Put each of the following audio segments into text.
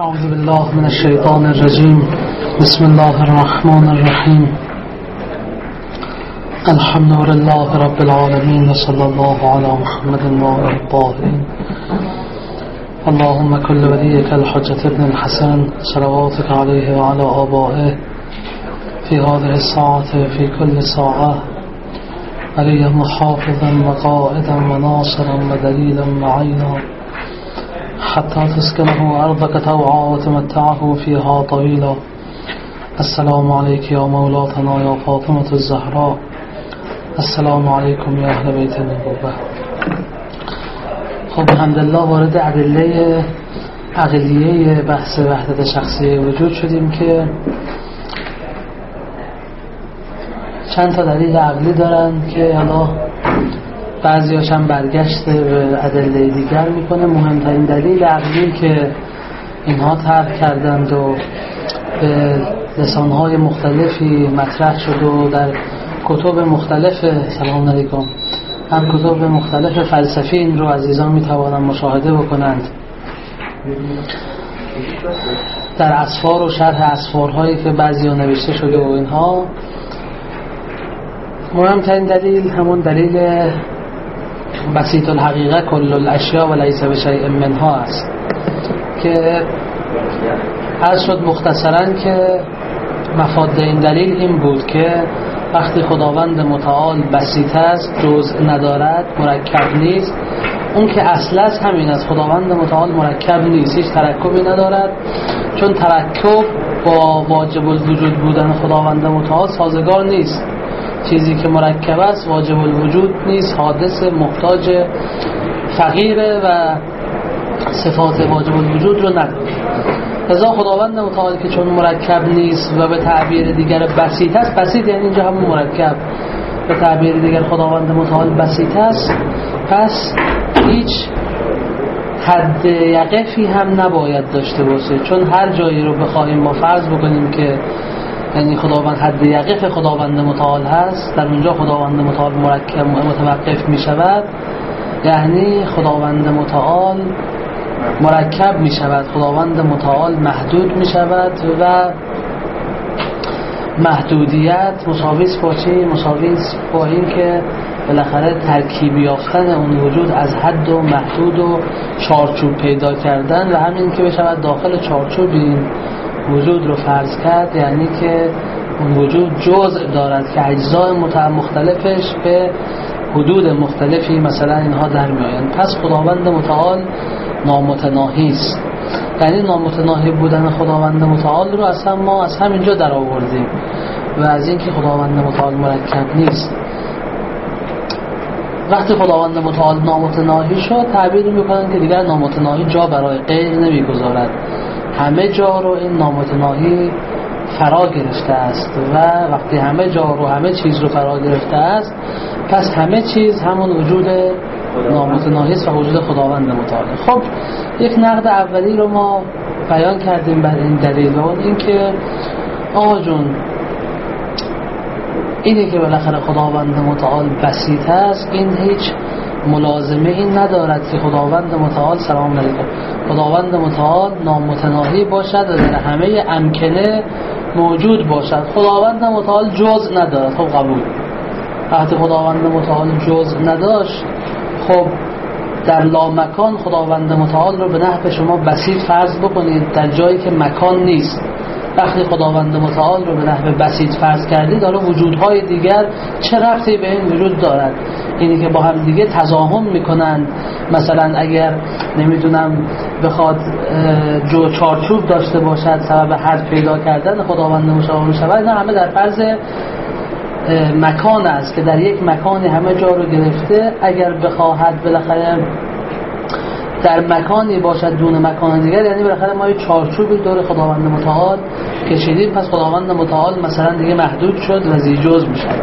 أعوذ بالله من الشيطان الرجيم. بسم الله الرحمن الرحيم. الحمد لله رب العالمين وصلى الله على محمد وعلى الطاهرين. اللهم كل وليك الحجة ابن الحسن صلواتك عليه وعلى آبائه في هذه الساعة في كل ساعة. عليه محافظا وقائدا وناصرا ودليلا معينا حتى تسكنه أرضك توعى وتمتعه فيها طويلا. السلام عليك يا مولاتنا يا فاطمة الزهراء. السلام عليكم يا أهل بيت النبوة. خب الحمدلله وارد عدله عقلیه بحث وحدت شخصی وجود شدیم که چند تا دلیل عقلی دارن که حالا بعضی هم برگشت به ادله دیگر می‌کنه. مهمترین دلیل عقلی که اینها ترک کردند و به لسانهای مختلفی مطرح شد و در کتب مختلف سلام علیکم هم کتب مختلف فلسفی این رو عزیزان می‌توانند مشاهده بکنند. در اسفار و شرح اسفارهایی که بعضی ها نوشته شده و اینها مهمترین دلیل همون دلیل بسیط الحقیقه کل الاشیا و لیس به شیء منها است. که عرض شد مختصرا که مفاد این دلیل این بود که وقتی خداوند متعال بسیط است جزء ندارد مرکب نیست. اون که اصل است همین است. خداوند متعال مرکب نیست هیچ ترکبی ندارد. چون ترکب با واجب الوجود بودن خداوند متعال سازگار نیست. چیزی که مرکب است واجب الوجود نیست حادث محتاج فقیره و صفات واجب الوجود رو نداره. ازا خداوند متعال که چون مرکب نیست و به تعبیر دیگر بسیط است بسیط یعنی اینجا همون مرکب به تعبیر دیگر خداوند متعال بسیط است پس هیچ حد یقفی هم نباید داشته باشه. چون هر جایی رو بخواهیم ما فرض بکنیم که یعنی خداوند حد یقف خداوند متعال هست. در اونجا خداوند متعال مرکب متوقف می شود یعنی خداوند متعال مرکب می شود خداوند متعال محدود می شود و محدودیت مساویس با چی؟ مساویس با این که بالاخره ترکیب یافتن اون وجود از حد و محدود و چارچوب پیدا کردن و همین که بشود داخل چارچوب این وجود رو فرض کرد یعنی که اون وجود جزء دارد که اجزای مختلفش به حدود مختلفی مثلا اینها در میآیند. پس خداوند متعال نامتناهی است. یعنی نامتناهی بودن خداوند متعال رو اصلا ما از همینجا در آوردیم و از اینکه خداوند متعال مرکب نیست. وقتی خداوند متعال نامتناهی شد تعبیر می‌کنن که دیگر نامتناهی جا برای غیر نمی‌گذارد. همه جا رو این نامتناهی فرا گرفته است و وقتی همه جا رو همه چیز رو فرا گرفته است پس همه چیز همون وجود نامتناهی است و وجود خداوند متعال. خب یک نقد اولی رو ما بیان کردیم بر این دلیل و این که آقا جون اینه که بالاخره خداوند متعال بسیط است این هیچ ملازمه این ندارد که خداوند متعال سلام علیکم. خداوند متعال نامتناهی باشد و در همه امکنه موجود باشد. خداوند متعال جز ندارد. خب قبول. وقتی خداوند متعال جز نداشت خب در لامکان خداوند متعال رو به نحو شما بسیط فرض بکنید در جایی که مکان نیست. وقتی خداوند متعال رو به نحو بسیط فرض کردید داره وجودهای دیگر چه رفتی به این وجود دارد؟ اینی که با هم دیگه تضاهم می‌کنند مثلا اگر نمی‌دونم بخواد جو چارچوب داشته باشد سبب حد پیدا کردن خداوند مشابه شود نه همه در فرض مکان است که در یک مکانی همه جا رو گرفته اگر بخواهد بالاخره در مکانی باشد دون مکان دیگر یعنی بالاخره ما یه چارچوبی دور خداوند متعال کشیدیم پس خداوند متعال مثلا دیگه محدود شد و زیجوز می شود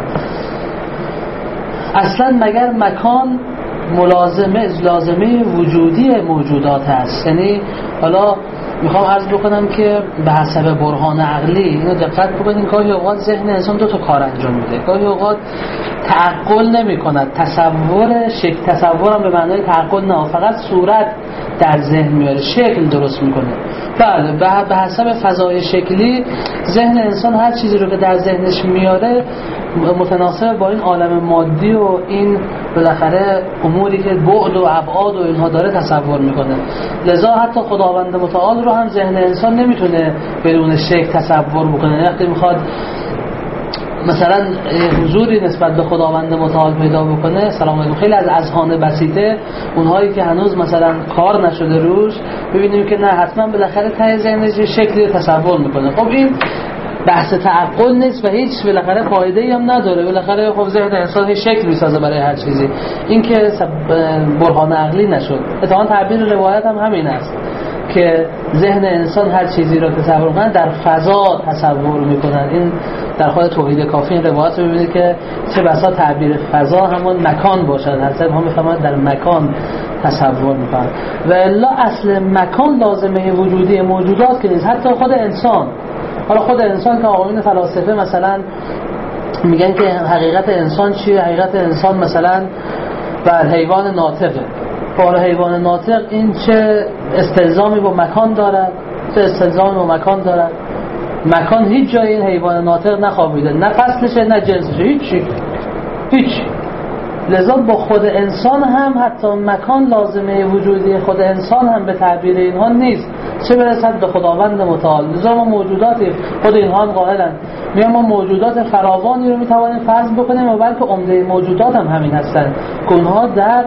اصلا مگر مکان ملازمه لازمه وجودی موجودات است؟ یعنی حالا می‌خوام عرض بکنم که به حسب برهان عقلی اینو دقت بکنید گاهی اوقات ذهن انسان دو تا کار انجام میده. گاهی اوقات تعقل نمی کند تصور شک تصورم به معنای تعقل نه فقط صورت در ذهن میاره. شکل درست می‌کنه. بله به حسب فضای شکلی ذهن انسان هر چیزی رو که در ذهنش میاره متناسب با این عالم مادی و این بالاخره اموری که بعد و ابعاد و اینها داره تصور می‌کنه. لذا حتی خداوند متعال رو هم ذهن انسان نمی‌تونه بدون شکل تصور بکنه. وقتی می‌خواد مثلا حضوری نسبت به خداوند متعال پیدا بکنه سلام علیکم خیلی از اذهان بسیطه. اونهایی که هنوز مثلا کار نشده روش ببینیم که نه حتما بالاخره ته ذهنش شکلی تصور می‌کنه. خب این بحث تعقل نیست و هیچ بالاخره فایده هم نداره. بالاخره خب ذهن انسان شکل می‌سازه برای هر چیزی. این که برهان عقلی نشد. اتفاقا تعبیر روایت هم همین است که ذهن انسان هر چیزی را تصور کنن در فضا تصور می‌کنن. این در خود توحید کافی این روایت رو ببینید که چه بسا تعبیر فضا همون مکان باشد. حضرت هم می‌فهمند در مکان تصور می‌کنن. و الا اصل مکان لازمه وجودی موجودات که نیست. حتی خود انسان حالا خود انسان که آقایون فلاسفه مثلا میگن که حقیقت انسان چیه؟ حقیقت انسان مثلا بر حیوان ناطقه. بار حیوان ناطق این چه استلزامی با مکان دارد؟ چه استلزامی با مکان دارد؟ مکان هیچ جای این حیوان ناطق نخوابیده. نه فصلشه نه جنسشه. هیچی هیچ. لذا با خود انسان هم حتی مکان لازمه وجودی خود انسان هم به تعبیر اینها نیست. چه برسد به خداوند متعال؟ لذا ما موجوداتی خود اینها هم قائلن. میگن ما موجودات فراوانی رو می‌توانیم فرض بکنیم و بلکه عمده موجودات هم همین هستن. که اونها در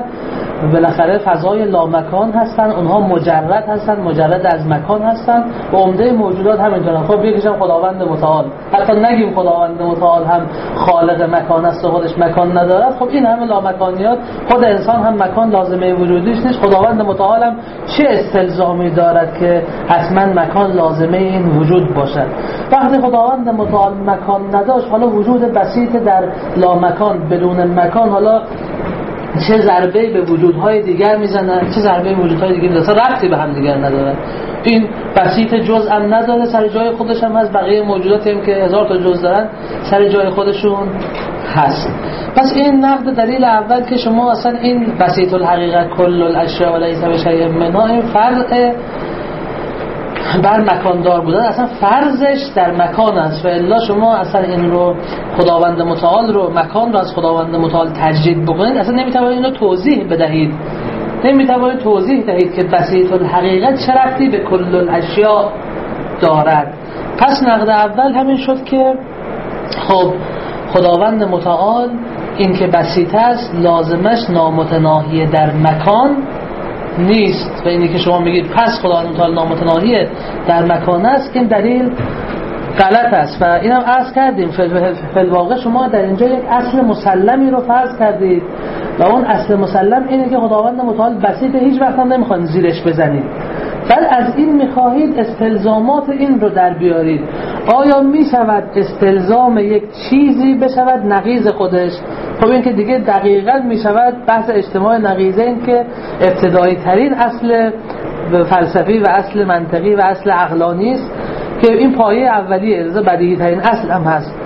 بالاخره فضای لامکان هستن اونها مجرد هستن مجرد از مکان هستن و عمده موجودات همینطورن. خب یکیشم خداوند متعال. حتی نگیم خداوند متعال هم خالق مکان است و خودش مکان ندارد خب این همه لامکانیات خود انسان هم مکان لازمه وجودیش نیست. خداوند متعال هم چه استلزامی دارد که حتما مکان لازمه این وجود باشد؟ وقتی خداوند متعال مکان نداشت حالا وجود بسیط در لامکان بدون مکان حالا چه ضربه به وجودهای دیگر می‌زنن چه ضربه به وجودهای دیگر می‌زنن ربطی به هم دیگر ندارن. این بسیط جز هم نداره سر جای خودش هم هست. بقیه موجوداتی هم که هزار تا جز دارن سر جای خودشون هست. پس این نقد دلیل اول که شما اصلا این بسیط الحقیقت کل الاشیاء و لیس بشیء منها این فرق بر مکاندار بودن اصلا فرضش در مکان است. و الا شما اصلا این رو خداوند متعال رو مکان رو از خداوند متعال تجدید بکنید اصلا نمی‌توانید اینو توضیح بدهید. نمی‌توانید توضیح دهید که بسیط الحقیقت چه رفتی به کل الاشیاء دارد. پس نقد اول همین شد که خب خداوند متعال این که بسیط است لازمش نامتناهی در مکان نیست و اینی که شما میگید پس خدا متعال نامتناهی در مکان است این دلیل غلط است. و اینم عرض کردیم فلواقع شما در اینجا یک اصل مسلمی رو فرض کردید. و اون اصل مسلم اینه که خداوند متعال بسیط هیچ وقت هم نمی‌خواد زیرش بزنید. بل از این می‌خواهید استلزامات این رو در بیارید. آیا می‌شود استلزام یک چیزی بشود؟ نقیز خودش. خب این که دیگه دقیقا می‌شود بحث اجتماع نقیزه این که ابتدایی ترین اصل فلسفی و اصل منطقی و اصل عقلانی است که این پایه اولیه بدیهی ترین اصل هم هست.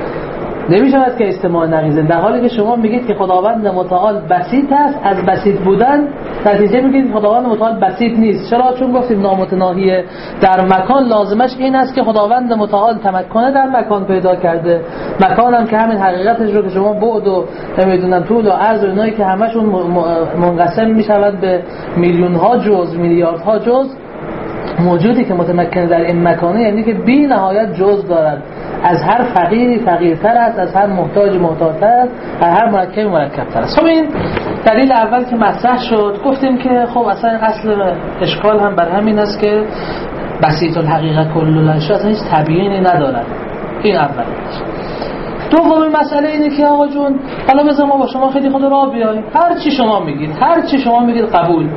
نمی شود که اجتماع نقیزه. در حالی که شما میگید که خداوند متعال بسیط است از بسیط بودن نتیجه میگید خداوند متعال بسیط نیست. چرا؟ چون گفتیم نامتناهی در مکان لازمش این است که خداوند متعال تمکنه در مکان پیدا کرده. مکان هم که همین حقیقتش رو که شما بعد و نمی‌دونم طول و عرض و اینایی که همشون منقسم می‌شود به میلیون ها جز میلیارد ها جز موجودی که متمکن در این مکانه یعنی که بی نهایت جز دارد از هر فقیری فقیرتر است از هر محتاج محتاجتر است از هر مرکب مرکبتر است. خب این دلیل اول که مطرح شد گفتیم که خب اصلا اصل اشکال هم بر همین است که بسیط الحقیقه کل اصلا هیچ تبیینی ندارد. این اول. دومین مسئله اینه که آقا جون حالا بذار ما با شما خیلی خود را بیاییم. هر چی شما میگید هر چی شما میگید قبول.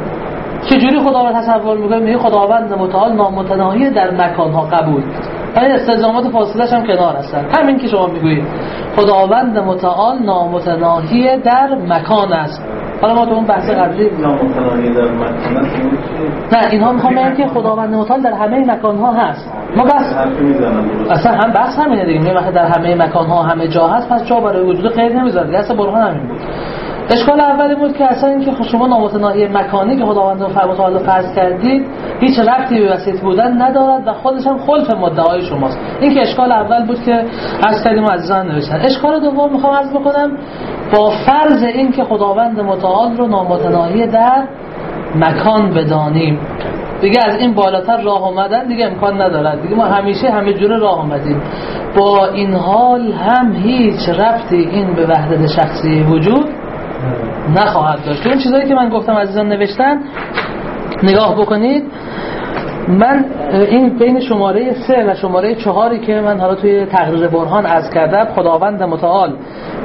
چجوری خدا رو تصور می‌کنیم میگه خداوند متعال نامتناهی در مکان ها قبول. این استلزامات فاصلش هم کنار هستن. همین که شما می‌گویید. خداوند متعال نامتناهی در مکان است. حالا ما تو اون بحث قبلی نامتناهی در مکان نه اینها می‌خوام که خداوند متعال در همه مکان ها هست. ما بس اصلا هم بحث همینه دیگه. وقتی در همه مکان ها همه جا هست پس جا برای وجود غیر نمی‌ذاره. اصلا برهان همین بود. اشکال اولی بود که اصلا اینکه خب شما نامتناهی مکانی که خداوند متعال فرض کردید هیچ ربطی به وسیط بودن ندارد و خودش هم خلف مدعای شماست. این که اشکال اول بود که از کردیم عزیزان نوشتن. اشکال دوم می‌خوام عرض بکنم با فرض این که خداوند متعال رو نامتناهی در مکان بدانیم. دیگه از این بالاتر راه آمدن دیگه امکان ندارد. دیگه ما همیشه همه جوره راه آمدیم با این حال هم هیچ رفتی این به وحدت شخصی وجود نخواهد داشت. اون چیزایی که من گفتم عزیزان نوشتن نگاه بکنید. من این بین شماره سه و شماره چهاری که من حالا توی تقریر برهان از کردم خداوند متعال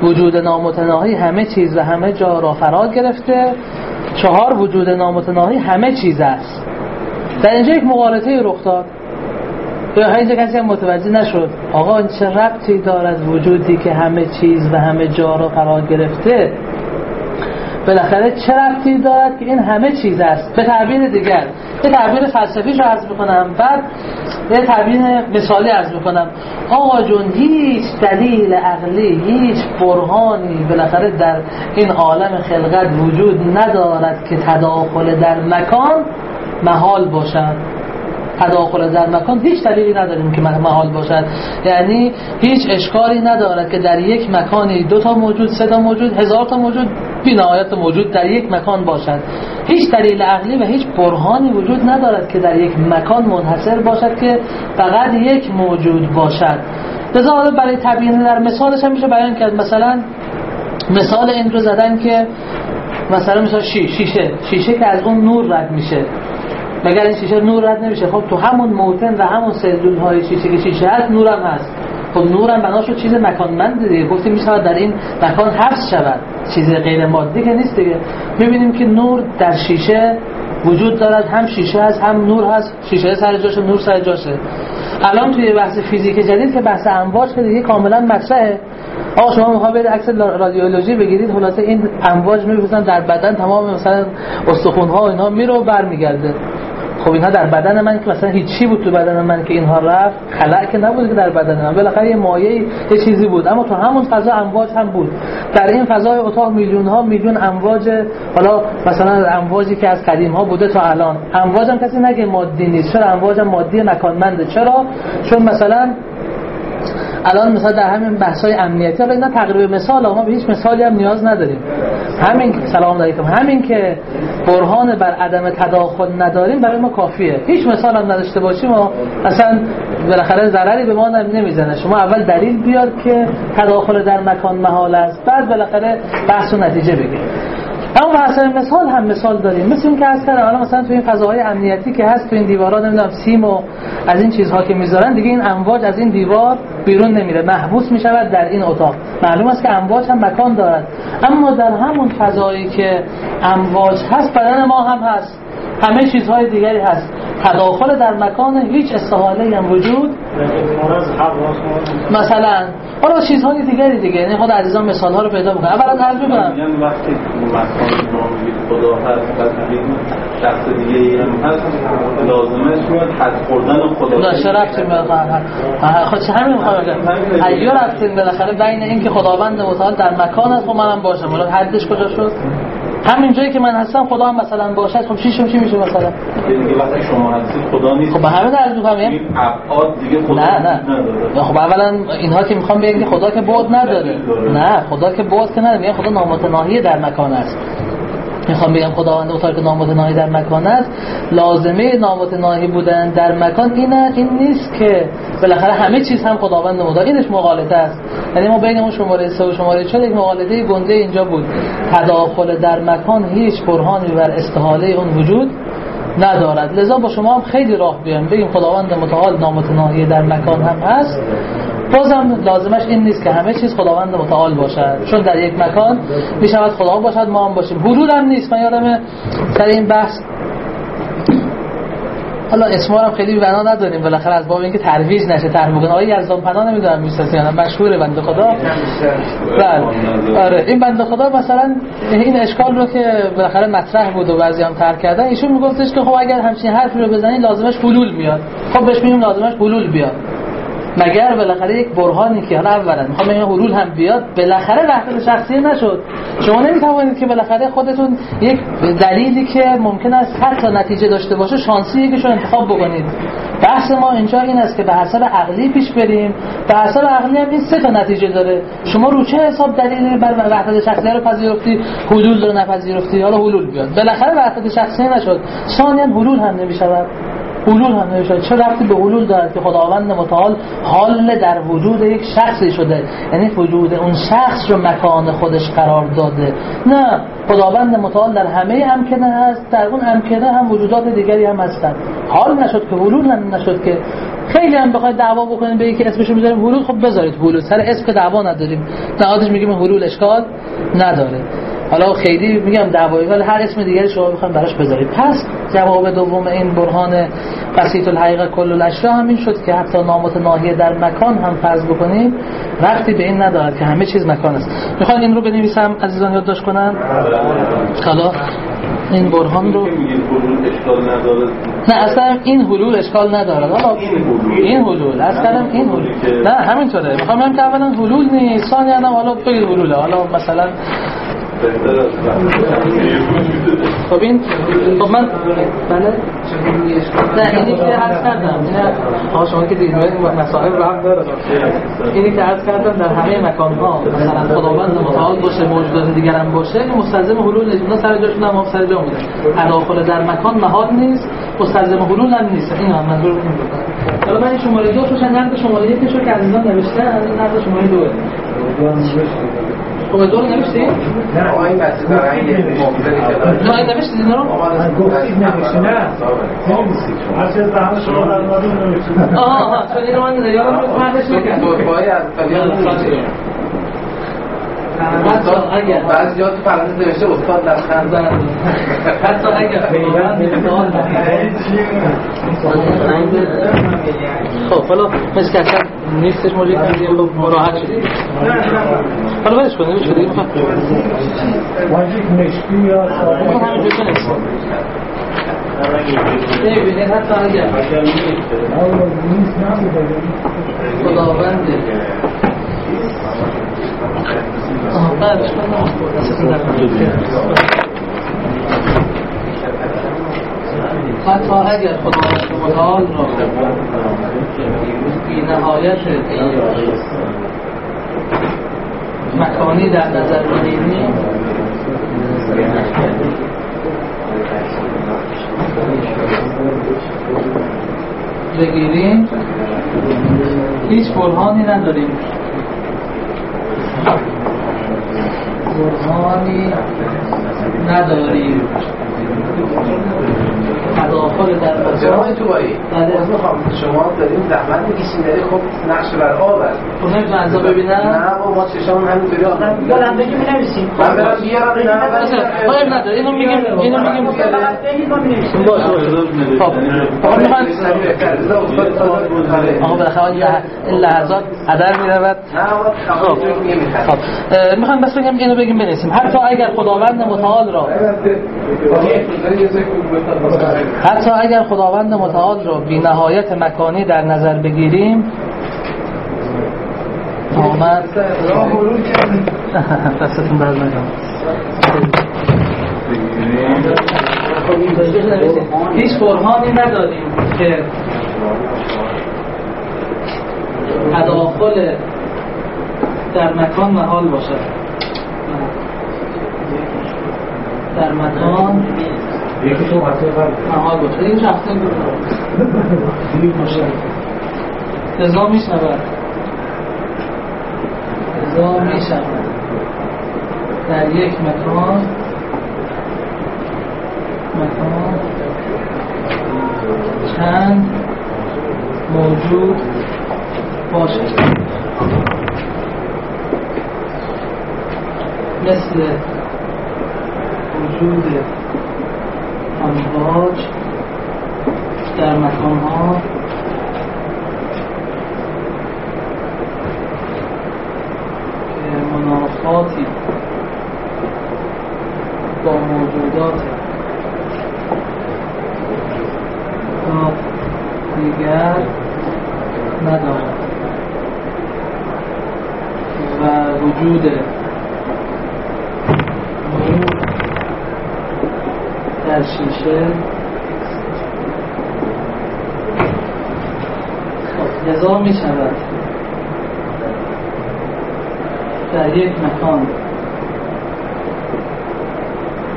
وجود نامتناهی همه چیز و همه جا را فرا گرفته. چهار وجود نامتناهی همه چیز است. در اینجا یک مقالطه رخ داد. یا اینجا کسی هم متوجه نشد. آقا چه ربطی دارد وجودی که همه چیز و همه جا را فرا گرفته؟ بالاخره چه ربطی دارد که این همه چیز است؟ به تعبیر دیگر. به تعبیر فلسفیش رو عرض بکنم. بعد به تعبیر مثالی عرض بکنم. آقا جون هیچ دلیل عقلی هیچ برهانی بالاخره در این عالم خلقت وجود ندارد که تداخل در مکان محال باشد تداخل در مکان هیچ دلیلی نداریم که محال باشد. یعنی هیچ اشکالی ندارد که در یک مکانی دو تا موجود سه تا موجود هزار تا موجود بی نهایت موجود در یک مکان باشد. هیچ دلیل عقلی و هیچ برهانی وجود ندارد که در یک مکان منحصر باشد که فقط یک موجود باشد. لذا برای تبیین در مثالش هم میشه بیان کرد. مثلا مثال این رو زدن که مثلا مثلا شیشه شیشه که از اون نور رد میشه. مگر این شیشه نور رد نمیشه؟ خب تو همون موتن و همون سلول های شیشه که شیشه هست نورم هست. خب نورم بناشو چیز مکانمند دیگه. گفتیم میشه در این مکان حفظ شود. چیز غیر مادی که نیست دیگه. می‌بینیم که نور در شیشه وجود دارد. هم شیشه هست هم نور هست. شیشه سر جاشه نور سر جاشه. الان توی بحث فیزیک جدید که بحث امواج که دیگه کاملا مطرحه. آقا شما می‌خواد برید عکس رادیولوژی بگیرید خلاصه این امواج می‌بینن در بدن تمام مثلا استخوان ها اینها میره برمیگرده. خب اینها در بدن من که مثلا هیچی بود تو بدن من که اینها رفت خلع که نبود که در بدن من. بالاخره یه مایه یه چیزی بود. اما تو همون فضا امواج هم بود. در این فضای اتاق میلیون ها میلیون امواج حالا مثلا امواجی که از قدیم ها بوده تا الان. امواج هم کسی نگه مادی نیست. چرا؟ امواج مادی مکانمنده چرا؟ چون مثلا الان مثلا در همین بحث های امنیتی حالا اینا تقریب مثال ما به هیچ مثالی هم نیاز نداریم. همین سلام علیکم. همین که برهان بر عدم تداخل نداریم برای ما کافیه. هیچ مثال هم نداشته باشیم و اصلا بالاخره ضرری به ما نمی‌زنه. شما اول دلیل بیاد که تداخل در مکان محال است بعد بالاخره بحث و نتیجه بگیرید. اما مثلا مثال هم مثال داریم. مثل این که از کردم الان مثلا تو این فضاهای امنیتی که هست تو این دیوارا نمی‌دونم سیم و از این چیزها که می‌ذارن دیگه این امواج از این دیوار بیرون نمیره محبوس می‌شود در این اتاق. معلوم است که امواج هم مکان دارد. اما در همون فضایی که امواج هست بدن ما هم هست. همه چیزهای دیگری هست. تداخل در مکان هیچ استحاله هم وجود مثلا حالا چیزهای دیگری دیگه. یعنی خود عزیزان مثال ها رو پیدا بکنم اولا ترجمه کنم. وقتی مکان خدا هست و شخص دیگه ای هم هست. لازمه شما حد خوردن خدا چه رفتی خود چه همین می‌خوام بگم ایو رفتیم بالاخره بین این که خداوند متعال در مکان است خب منم باشم. ولی حدش کجا شد؟ همین جایی که من هستم خدا هم مثلا باشد خب چی چی میشه مثلا؟ دیگه وقتی شما هستید خدا نیست. خب به همه در میگم این ابعاد دیگه خدا نه نه. خب اولا اینها که می‌خوام بگم که خدا که بود نداره. نه خدا که بود که نداره. میگن خدا نامتناهی در مکان است. می‌خوام بگم خداوند اتار که نامتناهی در مکان است. لازمه نامتناهی بودن در مکان این این نیست که بالاخره همه چیز هم خداوند مدا اینش مغالطه است. یعنی ما بین اون شماره 3 و شماره 4 یک مغالطه گنده اینجا بود. تداخل در مکان هیچ برهانی بر استحاله اون وجود ندارد. لذا با شما هم خیلی راه بیایم. بگیم خداوند متعال نامتناهی در مکان هم هست. بازم لازمش این نیست که همه چیز خداوند متعال باشد. چون در یک مکان می شود خدا باشد ما هم باشیم. حدود هم نیست. من یادم در این بحث حالا اسمارم خیلی بنا نداریم. بالاخره از باب اینکه ترویج نشه بکنه. آقای یزدان پناه نمی‌دونم می‌شناسی یا مشهور بنده خدا. بله. آره. این بنده خدا مثلا این اشکال رو که بالاخره مطرح بود و بعضی هم ترک کردن ایشون میگفتش که خب اگر همچین حرفی رو بزنی لازمش حلول بیاد خب بهش میگیم لازمش حلول بیاد. مگر بالاخره یک برهانی که حالا اولا می‌خوام این حلول هم بیاد بالاخره وحدت شخصی نشد. شما نمی‌توانید که بالاخره خودتون یک دلیلی که ممکن است حتی نتیجه داشته باشه شانسی یکیشو انتخاب بکنید. بحث ما اینجا این است که به حسب عقلی پیش بریم. به حسب عقلی هم این سه تا نتیجه داره. شما رو چه حساب دلیلی بر وحدت شخصی رو پذیرفتی؟ حلول رو نپذیرفتی؟ حالا حلول بیاد. بالاخره وحدت شخصی نشد. ثانیا حلول هم نمی‌شود. حلول هم نمیشه چه رفتی به حلول دارد که خداوند متعال حال در وجود یک شخصی شده. یعنی وجود اون شخص رو مکان خودش قرار داده. نه خداوند متعال در همه امکنه هست در اون امکنه هم وجودات دیگری هم هستند. حال نشد که حلول هم نشد که. خیلی هم بخواید دعوا بکنیم به یکی اسمشو می‌ذاریم حلول خب بذارید حلول. سر اسم دعوا نداریم. نهادش میگیم حلول اشکال نداره. حالا خیلی میگم دعوایی ولی هر اسم دیگری شما بخوایم براش بذارید. پس جواب دوم این برهان بسیط الحقیقه کل الاشیا همین شد که حتی نامت ناحیه در مکان هم فرض بکنیم. وقتی به این ندارد که همه چیز مکان است. می‌خوان این رو بنویسم عزیزان یادداشت کنن؟ حالا این برهان رو نه اصلا این حلول اشکال نداره حالا این حلول اصلا این حلول نه همینطوره. می‌خوام بگم که اولا حلول نیست. ثانیا حالا بگید حلوله حالا مثلا خب این خب من بله. نه اینی که عرض کردم آقا شما که دیدید مسائل هم داره. اینی که عرض کردم در همه مکان ها مثلا خداوند متعال باشه موجودات دیگر هم باشه این مستلزم حلول نیست. اونا سر جاشون هم سر جا بوده تداخل در مکان محال نیست مستلزم حلول هم نیست. این هم منظور این حالا من شماره دو توش نقد شماره یکش رو که عزیزان نوشتن نقد شماره دو خب دور نوشتی؟ نه آقای که داره نه نوشتی اینا رو؟ گفتید نوشتی نه. هرچی از زحمت شما در مورد نوشتید آها چون اینو من یادم رو مردش نکردم توفایی از فلیان حتی اگر بعضی جا تو فرانسه نوشته استاد در خند حتی اگر خب حالا مثل که اصلا نیستش موجود کردی خب راحت شدی حالا بدش کنیم بدش کنیم واجب مشکی یا خب. نمی‌بینید حتی اگر آیا بله حتی اگر خداوند متعال را بی نهایت مکانی در نظر بگیریم بگیریم هیچ برهانی نداریم برهانی نداریم. تداخل در جناب بله. از می‌خوام شما داریم زحمت می‌کشیم داری خب نقش بر آب است خب انزا ببینم نه با ما چشام همینطوری آقا دارم بگی می نویسیم من برم بیارم این همه باید نداره اینو میگیم اینو میگیم بگید ما می نویسیم باشه خب می‌خوان آقا بالاخره این لح- این لحظات عدر می‌رود خب خب می‌خوام بس بگم اینو بگیم بنویسیم حتی اگر خداوند متعال را حتی اگر خداوند متعال را بی نهایت مکانی در نظر بگیریم آمد. دستتون درد نکنم هیچ برهانی نداریم که تداخل در مکان محال باشد. در مکان یکی تو حتی قبل محال باشد این شخصه. بود رضا می شود. رضا می شود. در یک مکان مکان چند؟ موجود باشد مثل. وجود امواج در مکان ها منافاتی با موجودات دیگر ندارد و وجود در شیشه. خب لذا می شود در یک مکان.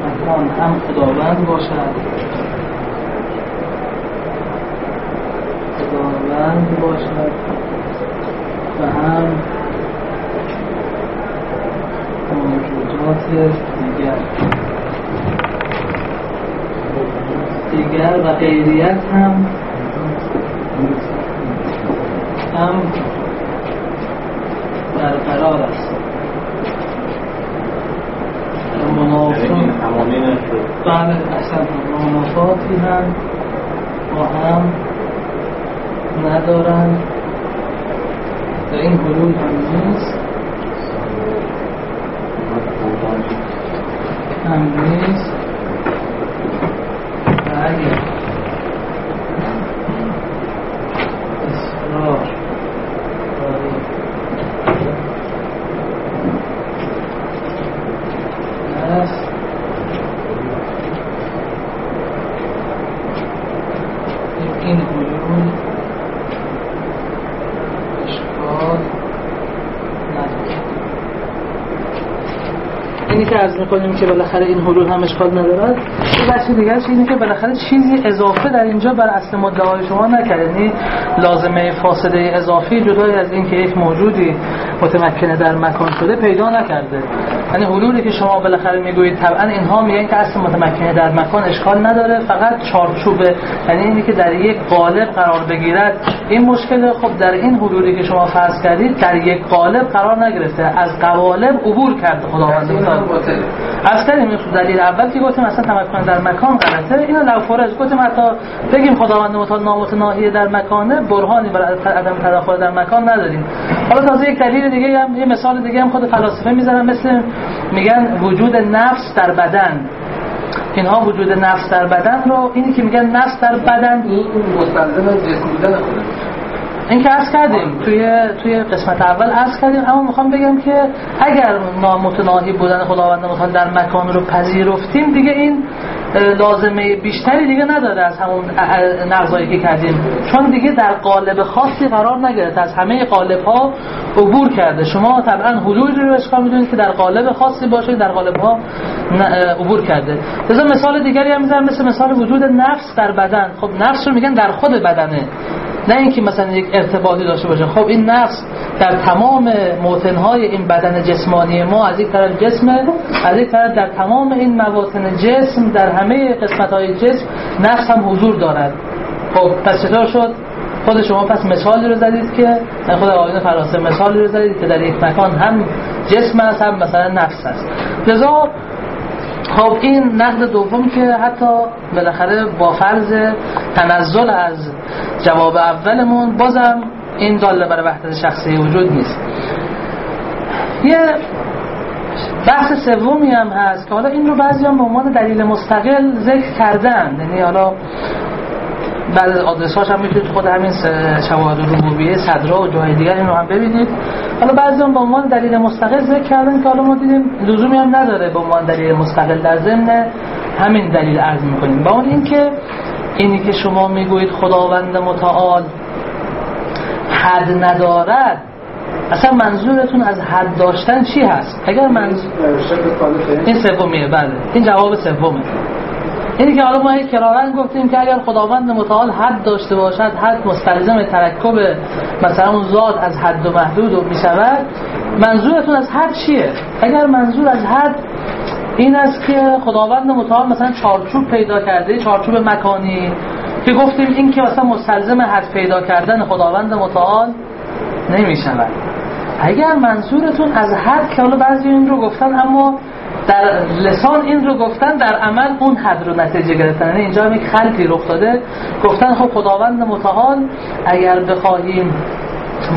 مکان هم خداوند باشد. خداوند باشد. و هم موجودات دیگر. دیگر و غیریت هم هم برقرار است. تمامی نشد. بله اصلا منافاتی هم با هم ندارند و این حلول هم نیست. هم نیست. و اگر اصرار دارید است این حلول اشکال ندارد اینی که از می‌کنیم که بالاخره این حلول هم اشکال ندارد. یه بحث دیگرش اینه که بالاخره چیزی اضافه در اینجا بر اصل مدعای شما نکرد. یعنی لازمه فاصله اضافی جدای از اینکه یک موجودی متمکنه در مکان شده پیدا نکرده. یعنی حلولی که شما بالاخره می‌گویید طبعا اینها میگن که اصل متمکنه در مکان اشکال نداره فقط چارچوبه. یعنی اینی که در یک قالب قرار بگیرد. این مشکل خب در این حلولی که شما فرض کردید در یک قالب قرار نگرفته. از قوالب عبور کرده خداوند. از کردیم دلیل اول که گفتیم اصلا تمکن در مکان غلطه. اینو لو فرض گفتیم حتی بگیم خداوند متعال نامتناهی در مکانه برهانی برای عدم تداخل در مکان نداریم. حالا تازه یک دلیل دیگه هم یه مثال دیگه هم خود فلاسفه می‌زنن مثل میگن وجود نفس در بدن. اینها وجود نفس در بدن رو اینی که میگن نفس در بدن این مستلزم جسم بودن این که عرض کردیم توی توی قسمت اول عرض کردیم اما می‌خوام بگم که اگر نامتناهی بودن خداوند متعال در مکان رو پذیرفتیم دیگه این لازمه بیشتری دیگه نداره از همون نقضایی که کردیم. چون دیگه در قالب خاصی قرار نگرفته از همه قالب ها عبور کرده. شما طبعا حلولی رو اشکال می‌دونید که در قالب خاصی باشه در قالب ها عبور کرده. لذا مثال دیگری هم می‌ذارم مثل مثال وجود نفس در بدن. خب نفس رو میگن در خود بدنه. نه اینکه مثلا یک ارتباطی داشته باشه خب این نفس در تمام موتنهای این بدن جسمانی ما از یک طرف جسمه از یک طرف در تمام این مواطن جسم در همه قسمت های جسم نفس هم حضور دارد. خب پس چطور شد؟ خود شما پس مثالی رو زدید که خود آقایون فرانسه مثالی رو زدید که در یک مکان هم جسم هست هم مثلا نفس هست لذا خب این نقد دوم که حتی بالاخره با فرض تنزل از جواب اولمون بازم این داله برای وحدت شخصی وجود نیست. یه بحث سومی هم هست که حالا این رو بعضی هم به عنوان دلیل مستقل ذکر کردن. یعنی حالا بعد از آدرساش هم می‌تونید خود همین شواهد ربوبیه صدرا و جای دیگر این رو هم ببینید. حالا بعضی هم به عنوان دلیل مستقل ذکر کردن که حالا ما دیدیم لزومی هم نداره به عنوان دلیل مستقل در ضمن همین دلیل عرض می‌کنیم. با اون اینکه اینی که شما می‌گویید خداوند متعال حد ندارد اصلا منظورتون از حد داشتن چی هست؟ اگر منظور این سومیه بله. این جواب سومه اینی که حالا ما کرارن گفتیم که اگر خداوند متعال حد داشته باشد حد مستلزم ترکب مثلا اون ذات از حد و محدود و می‌شود. منظورتون از حد چیه؟ اگر منظور از حد این است که خداوند متعال مثلا چارچوب پیدا کرده چارچوب مکانی که گفتیم این که مثلا مستلزم حد پیدا کردن خداوند متعال نمی شود اگر منظورتون از حد که حالا بعضی این رو گفتن اما در لسان این رو گفتن در عمل اون حد رو نتیجه گرفتن. یعنی اینجا هم یک خلطی رخ داده. گفتن خب خداوند متعال اگر بخواهیم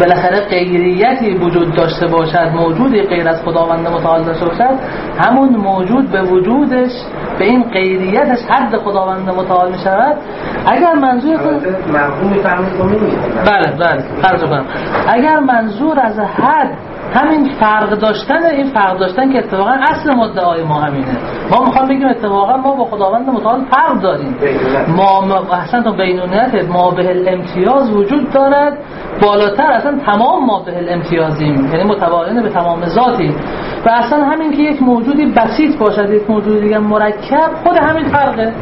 بالاخره غیریتی وجود داشته باشد موجودی غیر از خداوند متعال داشته باشد همون موجود به وجودش به این غیریتش حد خداوند متعال می شود اگر می‌بینید. بله بله اگر منظور از حد همین فرق داشتن این فرق داشتن که اتفاقا اصل مدعای ما همینه. ما می‌خوام بگیم اتفاقا ما با خداوند متعال فرق داریم. ما اصلا تا بینونیت ما به امتیاز وجود دارد. بالاتر اصلا تمام ما به امتیازیم یعنی متباین به تمام ذاتیم. و اصلا همین که یک موجودی بسیط باشد یک موجود دیگه مرکب خود همین فرقه.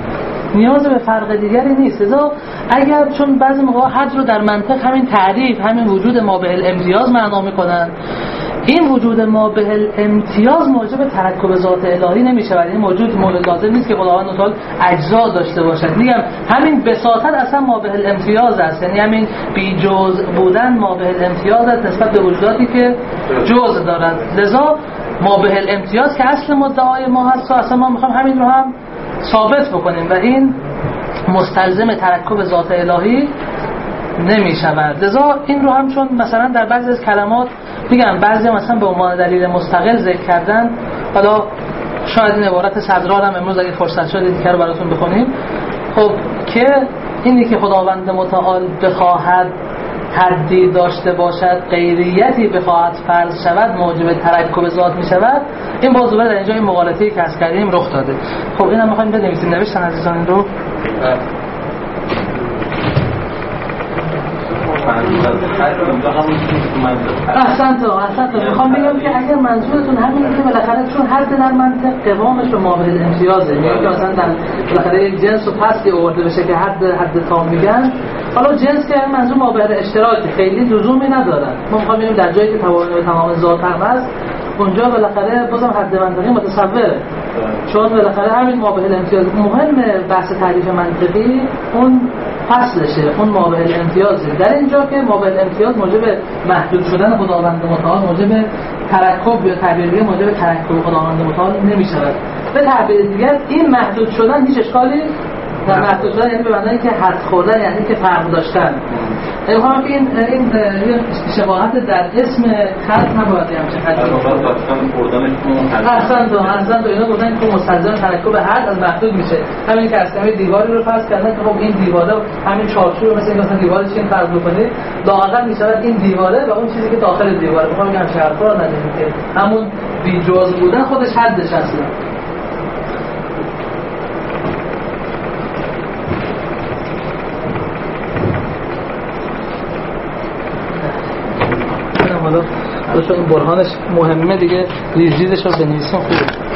نیاز به فرق دیگری نیست. لذا اگر چون بعضی موقع حد رو در منطق همین تعریف همین وجود ما به امتیاز معنا می‌کنن این وجود ما به امتیاز موجب ترکب ذات الهی نمیشه. و این موجود مورد لازم نیست که خداوند متعال اجزا داشته باشد. میگم همین بساطت اصلا ما به امتیاز است یعنی همین بی جز بودن ما به امتیاز است نسبت به وجوداتی که جز دارد. لذا ما به امتیاز که اصل مدعای ما هست اصلا ما می‌خوام همین رو هم ثابت بکنیم و این مستلزم ترکب ذات الهی نمی شود. لذا این رو هم چون مثلا در بعضی از کلمات میگم بعضی مثلا به عنوان دلیل مستقل ذکر کردن. حالا شاید این عبارت صدران هم امروز اگه فرصت شد این رو براتون بخونیم. خب که اینی که خداوند متعال بخواهد حدی داشته باشد غیریتی بخواهد فرض شود موجب ترکب ذات می شود این باز در اینجا این مقالطه‌ای که از کردیم رخ داده. خب اینم می‌خوایم بنویسیم. نوشتن عزیزان رو؟ احسن تو احسن می‌خوام بگم که اگر منظورتون همین که بالاخره چون حد در منطق قوامش به مابل امتیازه. یعنی که مثلا در بالاخره یک جنس و پستی آورده بشه که حد حد تام میگن. حالا جنس که منظور مابل اشتراکی خیلی لزومی ندارن. ما می‌خوام در جایی که تمام تمام ذات هست اونجا بالاخره بازم حد منطقی متصوره چون بالاخره همین مابه امتیاز مهم بحث تعریف منطقی اون فصلشه اون مابه امتیازه. در اینجا که مابه امتیاز موجب محدود شدن خداوند متعال موجب ترکب یا تعبیر دیگه موجب ترکب خداوند متعال نمی شود به تعبیر دیگر این محدود شدن هیچ اشکالی در محدود شدن یعنی به معنی که حد خوردن یعنی که فرق داشتن. می‌خوام که این این این شباهت در اسم خلق نباید همچین حدی احسن تو احسن تو اینا گفتن که مستلزم ترکب حد از محدود میشه. همین که اصلا دیواری رو فرض کردن که خب این دیواره همین چارچوب مثل این مثلا دیوار چین فرض بکنه لااقل می‌شود این دیواره و اون چیزی که داخل دیواره. می‌خوام بگم چه حرفا رو نداریم که همون بی جز بودن خودش حدش اصلا اینم حالا چون این برهانش مهمه دیگه. ریز ریزش رو بنویسیم. خوبه.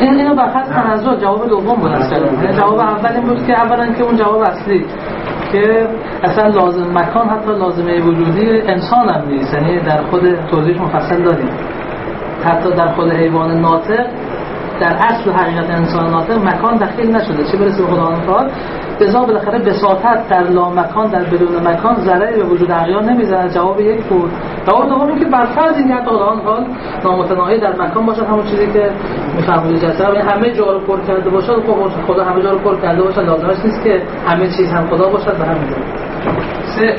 این اینو بر خط تنزل جواب دوم بود یعنی جواب اول این بود که اولا که اون جواب اصلی که اصلا لازم مکان حتی لازمه وجودی انسان هم نیست. یعنی در خود توضیحش مفصل داریم. حتی در خود حیوان ناطق در اصل حقیقت انسان ناطق مکان دخیل نشده. چه برسه به تعالی لذا بالاخره بساطت در لا مکان در بدون مکان ضرری به وجود اغیار نمی‌زنه جواب یک بود. جواب دوم که بر فرض حتی خداوند حال نامتناهی در مکان باشد. همون چیزی که می‌فهمید جسد همه جا رو پر کرده باشد خب خدا همه جا رو پر کرده باشد. لازمش نیست که همه چیز هم خدا باشد به همین. سه.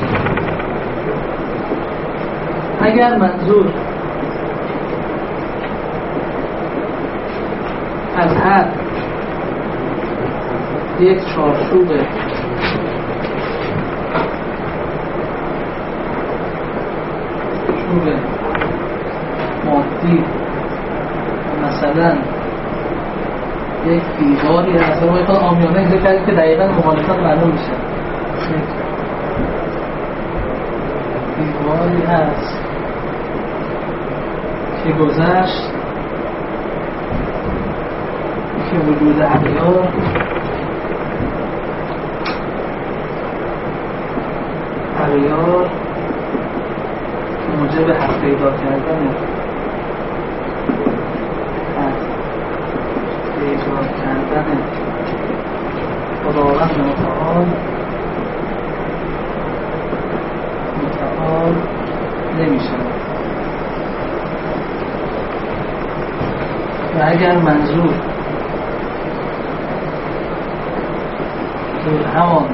اگر منظور از حد یک چارچوب. چوب مادی. مثلا یک دیواری هست ما یکان آمیانه اینجا کردیم که دقیقا مخالفت معلوم میشه. یک دیواری هست که گذشت که وجود اغیار اغیار موجب حد پیدا کردن حد پیدا کردن خداوند متعال متعال نمی شود و اگر منظور همان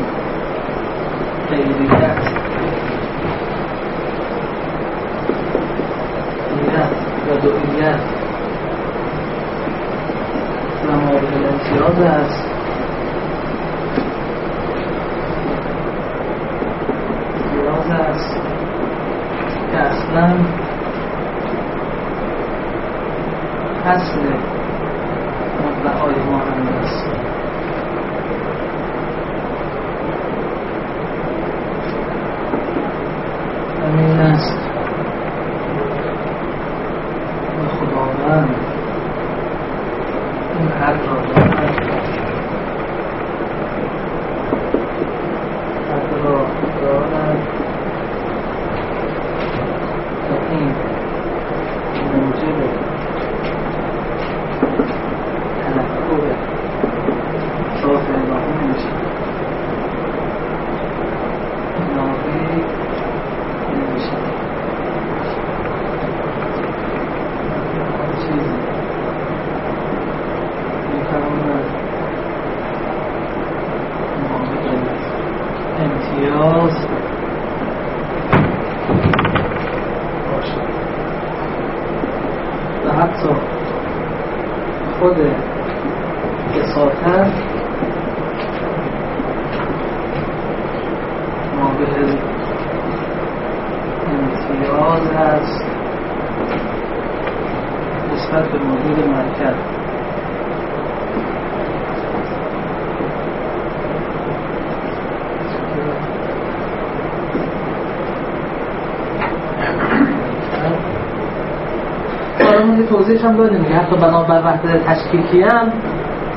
توضیحش هم دادیم که حتی بنابر وحدت تشکیکی هم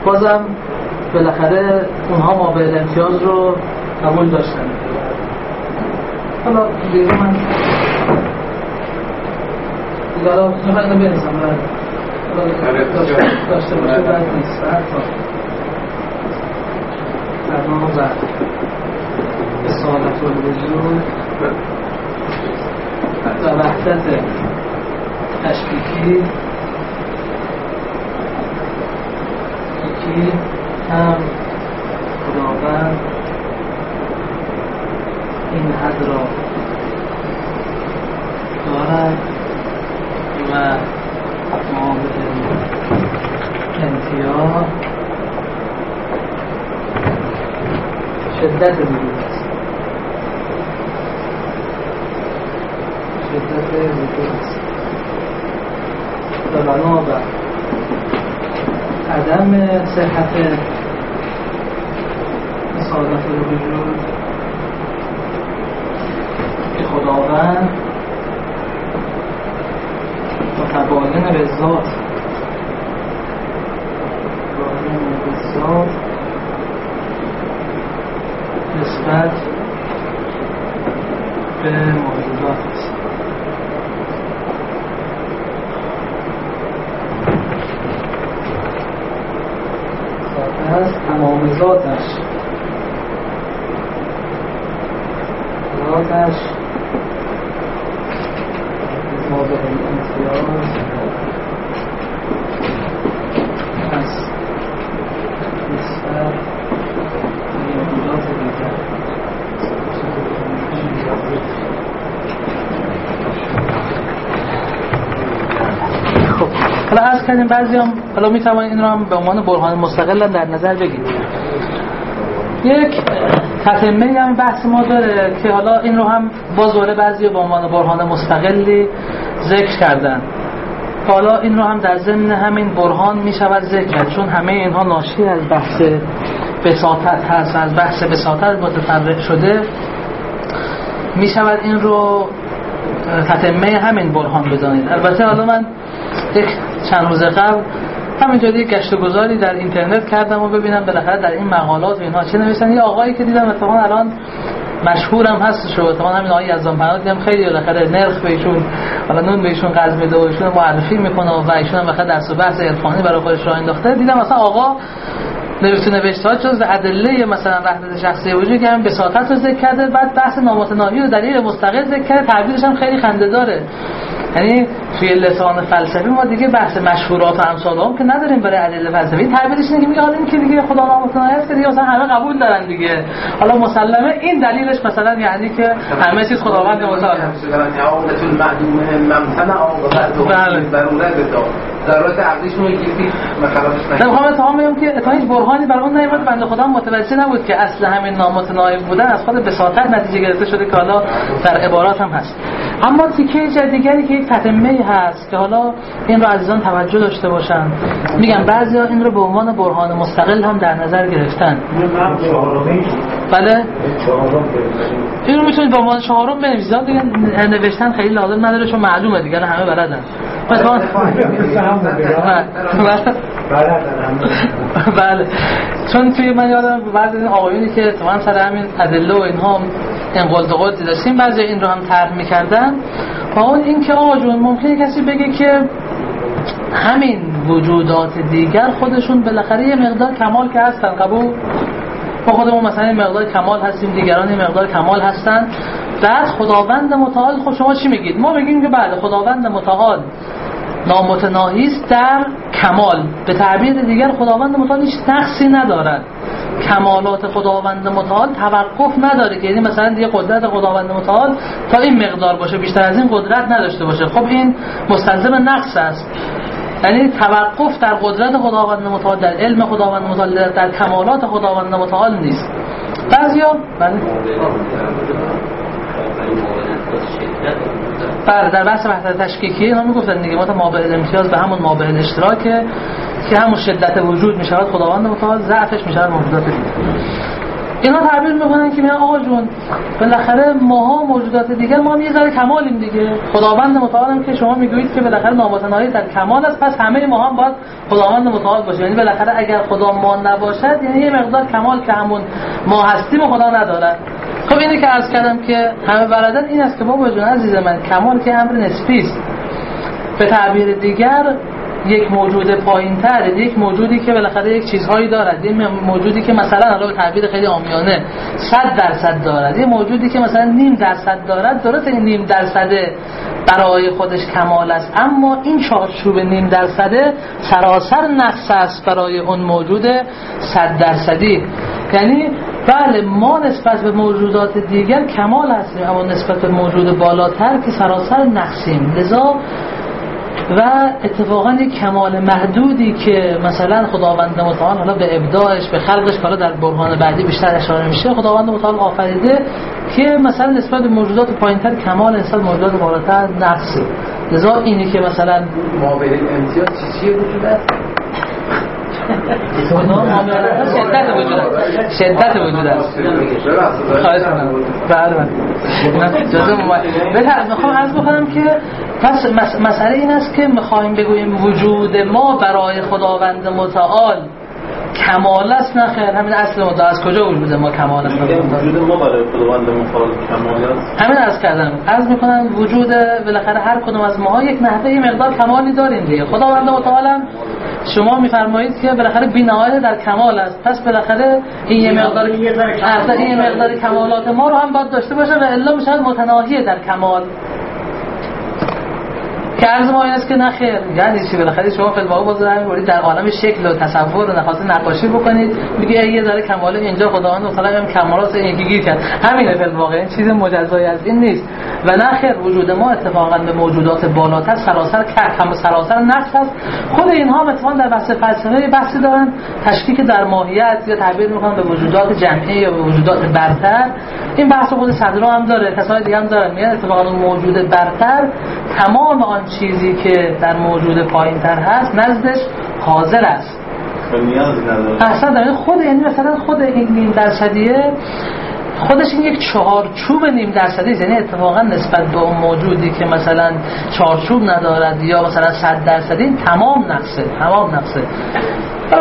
بازم بالاخره اونها مابعد امتیاز رو قبول داشتن. حالا دیگه من دیگه حالا می‌خواید اینو بنویسم بعد حالا داشته- باشه بعد نیست. بعد تا برنامه بعد اصالت و وحدت تشکیکی. یکی هم خداوند این حد را دارد و ما به انتیا شدت وجود صحة. مصادفه کردیم بعضی هم حالا می توانید این رو هم به عنوان برهان مستقل هم در نظر بگیرید. یک تتمه هم بحث ما داره که حالا این رو هم باز دوره بعضی به عنوان برهان مستقلی ذکر کردن. حالا این رو هم در ضمن همین برهان می شود ذکر کرد چون همه اینها ناشی از بحث بساطت هست از بحث بساطت متفرق شده. می شود این رو تتمه همین برهان بدانید. البته حالا من یک چند روز قبل همینجوری گشت و گذاری در اینترنت کردم و ببینم بالاخره در این مقالات و اینها چه نوشتن یه آقایی که دیدم اتفاقا الان مشهورم هست شو اتفاقا همین آقای یزدان پناه دیدم خیلی بالاخره نرخ بهشون حالا نون بهشون قرض میده و ایشون معرفی می‌کنه و ایشون هم بالاخره درس و بحث عرفانی برای خودش راه انداخته. دیدم مثلا آقا نوشته نوشته ها جز ادله مثلا وحدت شخصی وجود که هم بساطت رو ذکر کرده بعد بحث نامتناهی و دلیل مستقل ذکر کرده تعبیرش هم خیلی خنده داره. یعنی توی لسان فلسفی ما دیگه بحث مشهورات و امثال هم که نداریم برای ادله فلسفی. تعبیرش که میگه حالا این که دیگه خدا نامتناهی است که دیگه مثلا همه قبول دارن دیگه. حالا مسلمه این دلیلش مثلا یعنی که همه چیز خداوند متعال. ممتنع بله. ضرورت عقلیش رو یکی مخالفش نه می‌خوام اتهام بگم که تا هیچ برهانی بر اون نیامد. بنده خدا متوجه نبود که اصل همین نامتناهی بودن از خود بساطت نتیجه گرفته شده که حالا در عبارات هم هست. اما تیکه دیگری که یک تتمه هست که حالا این رو عزیزان توجه داشته باشن میگم بعضی این رو به عنوان برهان مستقل هم در نظر گرفتن بله این رو می‌تونید به عنوان چهارم بنویسید دیگه نوشتن خیلی لازم نداره چون معلومه دیگه همه بلدن مثلا بله چون توی من یادم بعضی این آقایونی که اتفاقا سر همین ادله و اینها انقلد و قلدی داشتیم بعضی این رو هم طرح می‌کردن و اون این که آقا جون ممکنه کسی بگه که همین وجودات دیگر خودشون بالاخره یه مقدار کمال که هستن قبول؟ ما خودمون مثلا یه مقدار کمال هستیم دیگران یه مقدار کمال هستن. بعد خداوند متعال خب شما چی میگید؟ ما بگیم که بله خداوند متعال نامتناهی است در کمال. به تعبیر دیگر خداوند متعال هیچ نقصی ندارد. کمالات خداوند متعال توقف نداره که یعنی مثلا دیگه قدرت خداوند متعال تا این مقدار باشه بیشتر از این قدرت نداشته باشه. خب این مستلزم نقص است. یعنی توقف در قدرت خداوند متعال در علم خداوند متعال در, کمالات خداوند متعال نیست. بعضیا بله. بله در بحث وحدت تشکیکی اینا می‌گفتن دیگه. ما تا مابعد امتیاز به همون مابعد اشتراکه که همون شدت وجود می‌شود خداوند متعال ضعفش می‌شود موجودات دیگه. اینا تعبیر می‌کنن که میگن آقا جون بالاخره ماها موجودات دیگر ما هم یه ذره کمالیم دیگه. خداوند متعال هم که شما می‌گویید که بالاخره نامتناهی در کمال است پس همه ما هم باید خداوند متعال باشه. یعنی بالاخره اگر خدا ما نباشد یعنی یه مقدار کمال که همون ما هستیم خدا ندارد. خب اینی که عرض کردم که همه بلدن این است که بابا جون عزیز من کمال که امر نسبی است. به تعبیر دیگر یک موجود پایین تر یک موجودی که بالاخره یک چیزهایی دارد. یک موجودی که مثلا حالا به تعبیر خیلی عامیانه 100 درصد دارد. یک موجودی که مثلا نیم درصد دارد درست این نیم درصد برای خودش کمال است. اما این چارچوب نیم درصده سراسر نقص است برای اون موجود 100 درصدی. یعنی بله ما نسبت به موجودات دیگر کمال هستیم اما نسبت به موجود بالاتر که سراسر نقصیم. لذا و اتفاقا یک کمال محدودی که مثلا خداوند متعال حالا به ابداعش به خلقش حالا در برهان بعدی بیشتر اشاره میشه خداوند متعال آفریده که مثلا نسبت به موجودات پایینتر کمال به موجودات بالاتر نقصه. لذا اینی که مثلا ما به امتیاز چی چیه وجود شدت وجود است. شدت وجود است خواهش کنم جزا مبارک می‌خوام عرض بکنم که پس مسئله این است که می‌خوایم بگوییم وجود ما برای خداوند متعال. کمال است؟ نه خیر همین اصل مدعا از کجا وجود ما کمال است؟ وجود ما برای خداوند متعال کمال است. همین از کردم. عرض می‌کنم وجود بالاخره هر کدوم از ماها یک نحوه یه مقدار کمالی داریم دیگه. خداوند متعال شما میفرمایید که بالاخره بی‌نهایت در کمال است. پس بالاخره این یه مقدار این یه مقدار کمالات ما رو هم باید داشته باشه و الا میشه متناهی در کمال. عرض ما این است که نخیر یعنی چی بالاخره شما فیلم ها باز همین در عالم شکل و تصور و نخواست نقاشی بکنید. میگه یه ذره کماله اینجا خداوند مثلا هم کمالات اینجا گیر کرد. همین فیلم واقعا چیز مجزایی از این نیست. و نخیر وجود ما اتفاقا به موجودات بالاتر سراسر هم سراسر نقص است. خود اینها اتفاقا در بحث فلسفه بحثی دارن. تشکیک در ماهیت یا تعبیر می‌کنن به وجودات جمعی یا به وجودات برتر. این بحث خود صدرا هم داره کسای دیگه هم دارن. میگن اتفاقا موجود برتر تمام آن چیزی که در موجود پایین تر هست نزدش حاضر است. اصلا خود یعنی مثلا خود این نیم درصدیه خودش این یک چهارچوب نیم درصدی یعنی اتفاقا نسبت به اون موجودی که مثلا چهارچوب ندارد یا مثلا صد درصدی تمام نقصه تمام نقصه.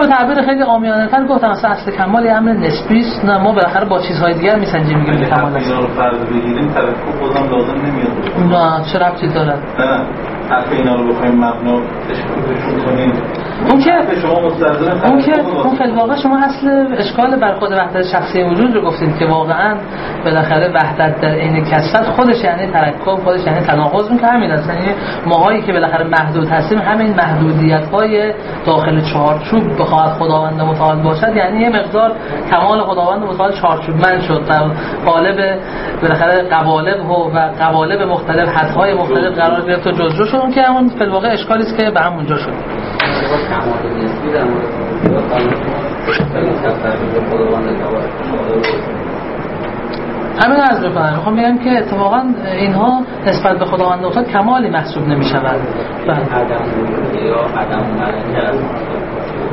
به تعبیر خیلی عامیانه تر گفتم اصلا اصل کمال امر نسبی است. نه ما بالاخره با چیزهای دیگر میسنجیم میگیم کمال است اینا رو فرض بگیریم لازم نمیاد. نه چه ربطی دارد؟ نه. حرف اینا رو بخوایم مبنا کنیم. اون که اون که اون فی الواقع شما اصل اشکال بر خود وحدت شخصی وجود رو گفتید که واقعا بالاخره وحدت در عین کسرت خودش یعنی ترکب خودش یعنی تناقض اون که همین است. یعنی ماهایی که بالاخره محدود هستیم همین محدودیت های داخل چهارچوب بخواد خداوند متعال باشد. یعنی یه مقدار کمال خداوند متعال چهارچوب من شد. در قالب بالاخره قوالب و قوالب مختلف حدهای مختلف قرار گرفت و جزجو شد. که همون فی الواقع اشکالی است که به همونجا شد. در همین عرض بکنم می‌خوام بگم که اتفاقا اینها نسبت به خداوند متعال کمالی محسوب نمی شود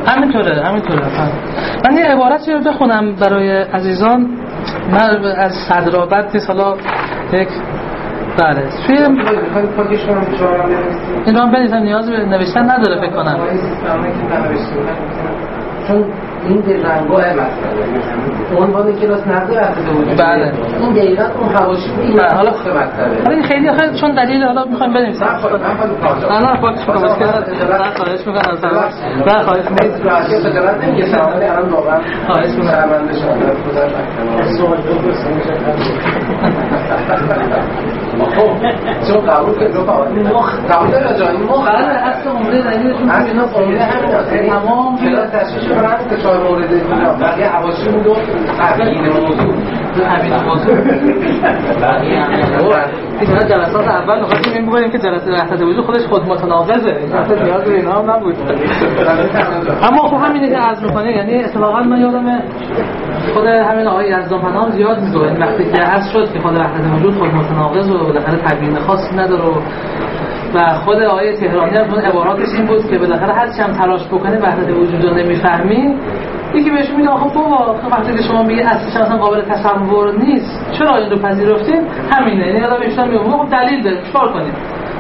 همینطوره همینطوره. من یه عبارتی رو بخونم برای عزیزان. من از صدرابت نیست. حالا یک بله. توی این رو هم نیاز به نوشتن نداره فکر کنم. چون این دیزنگاه مطلبه عنوان کلاس وقتی وجود بله این دقیقا اون حواشی بود این بله، حالا حالا این خیلی خیلی چون دلیل حالا می‌خوایم بنویسیم نه نه پاکش می‌کنم نه خواهش می‌کنم نه خواهش می‌کنم خواهش می‌کنم خب چون قبول که دو مخ قبول داره جایی مخ بله اصل عمره دلیلشون از اینا عمره همین تمام کلاس برند چهار مورد دیگه بقیه حواشی بود و تبیین موضوع همین موضوع. این جلسات اول می‌خواستیم این بگوییم که جلسه وحدت وجود خودش خود متناقضه. نیاز به اینا هم نبود. اما خب همینه که عرض می‌کنه یعنی اصطلاحا من یادم خود همین آقای یزدان پناه زیاد این وقتی که عرض شد که خود وحدت وجود خود متناقض و بالاخره تبیین خاصی نداره و خود آقای تهرانی هم اون عباراتش این بود که بالاخره هر چی هم تلاش بکنه وحدت وجود رو نمی‌فهمی یکی بهش میگه آخه بابا وقتی که شما میگه اصلش اصلا قابل تصور نیست چرا این رو همینه یعنی آدم ایشون میگه خب دلیل داره چیکار کنیم؟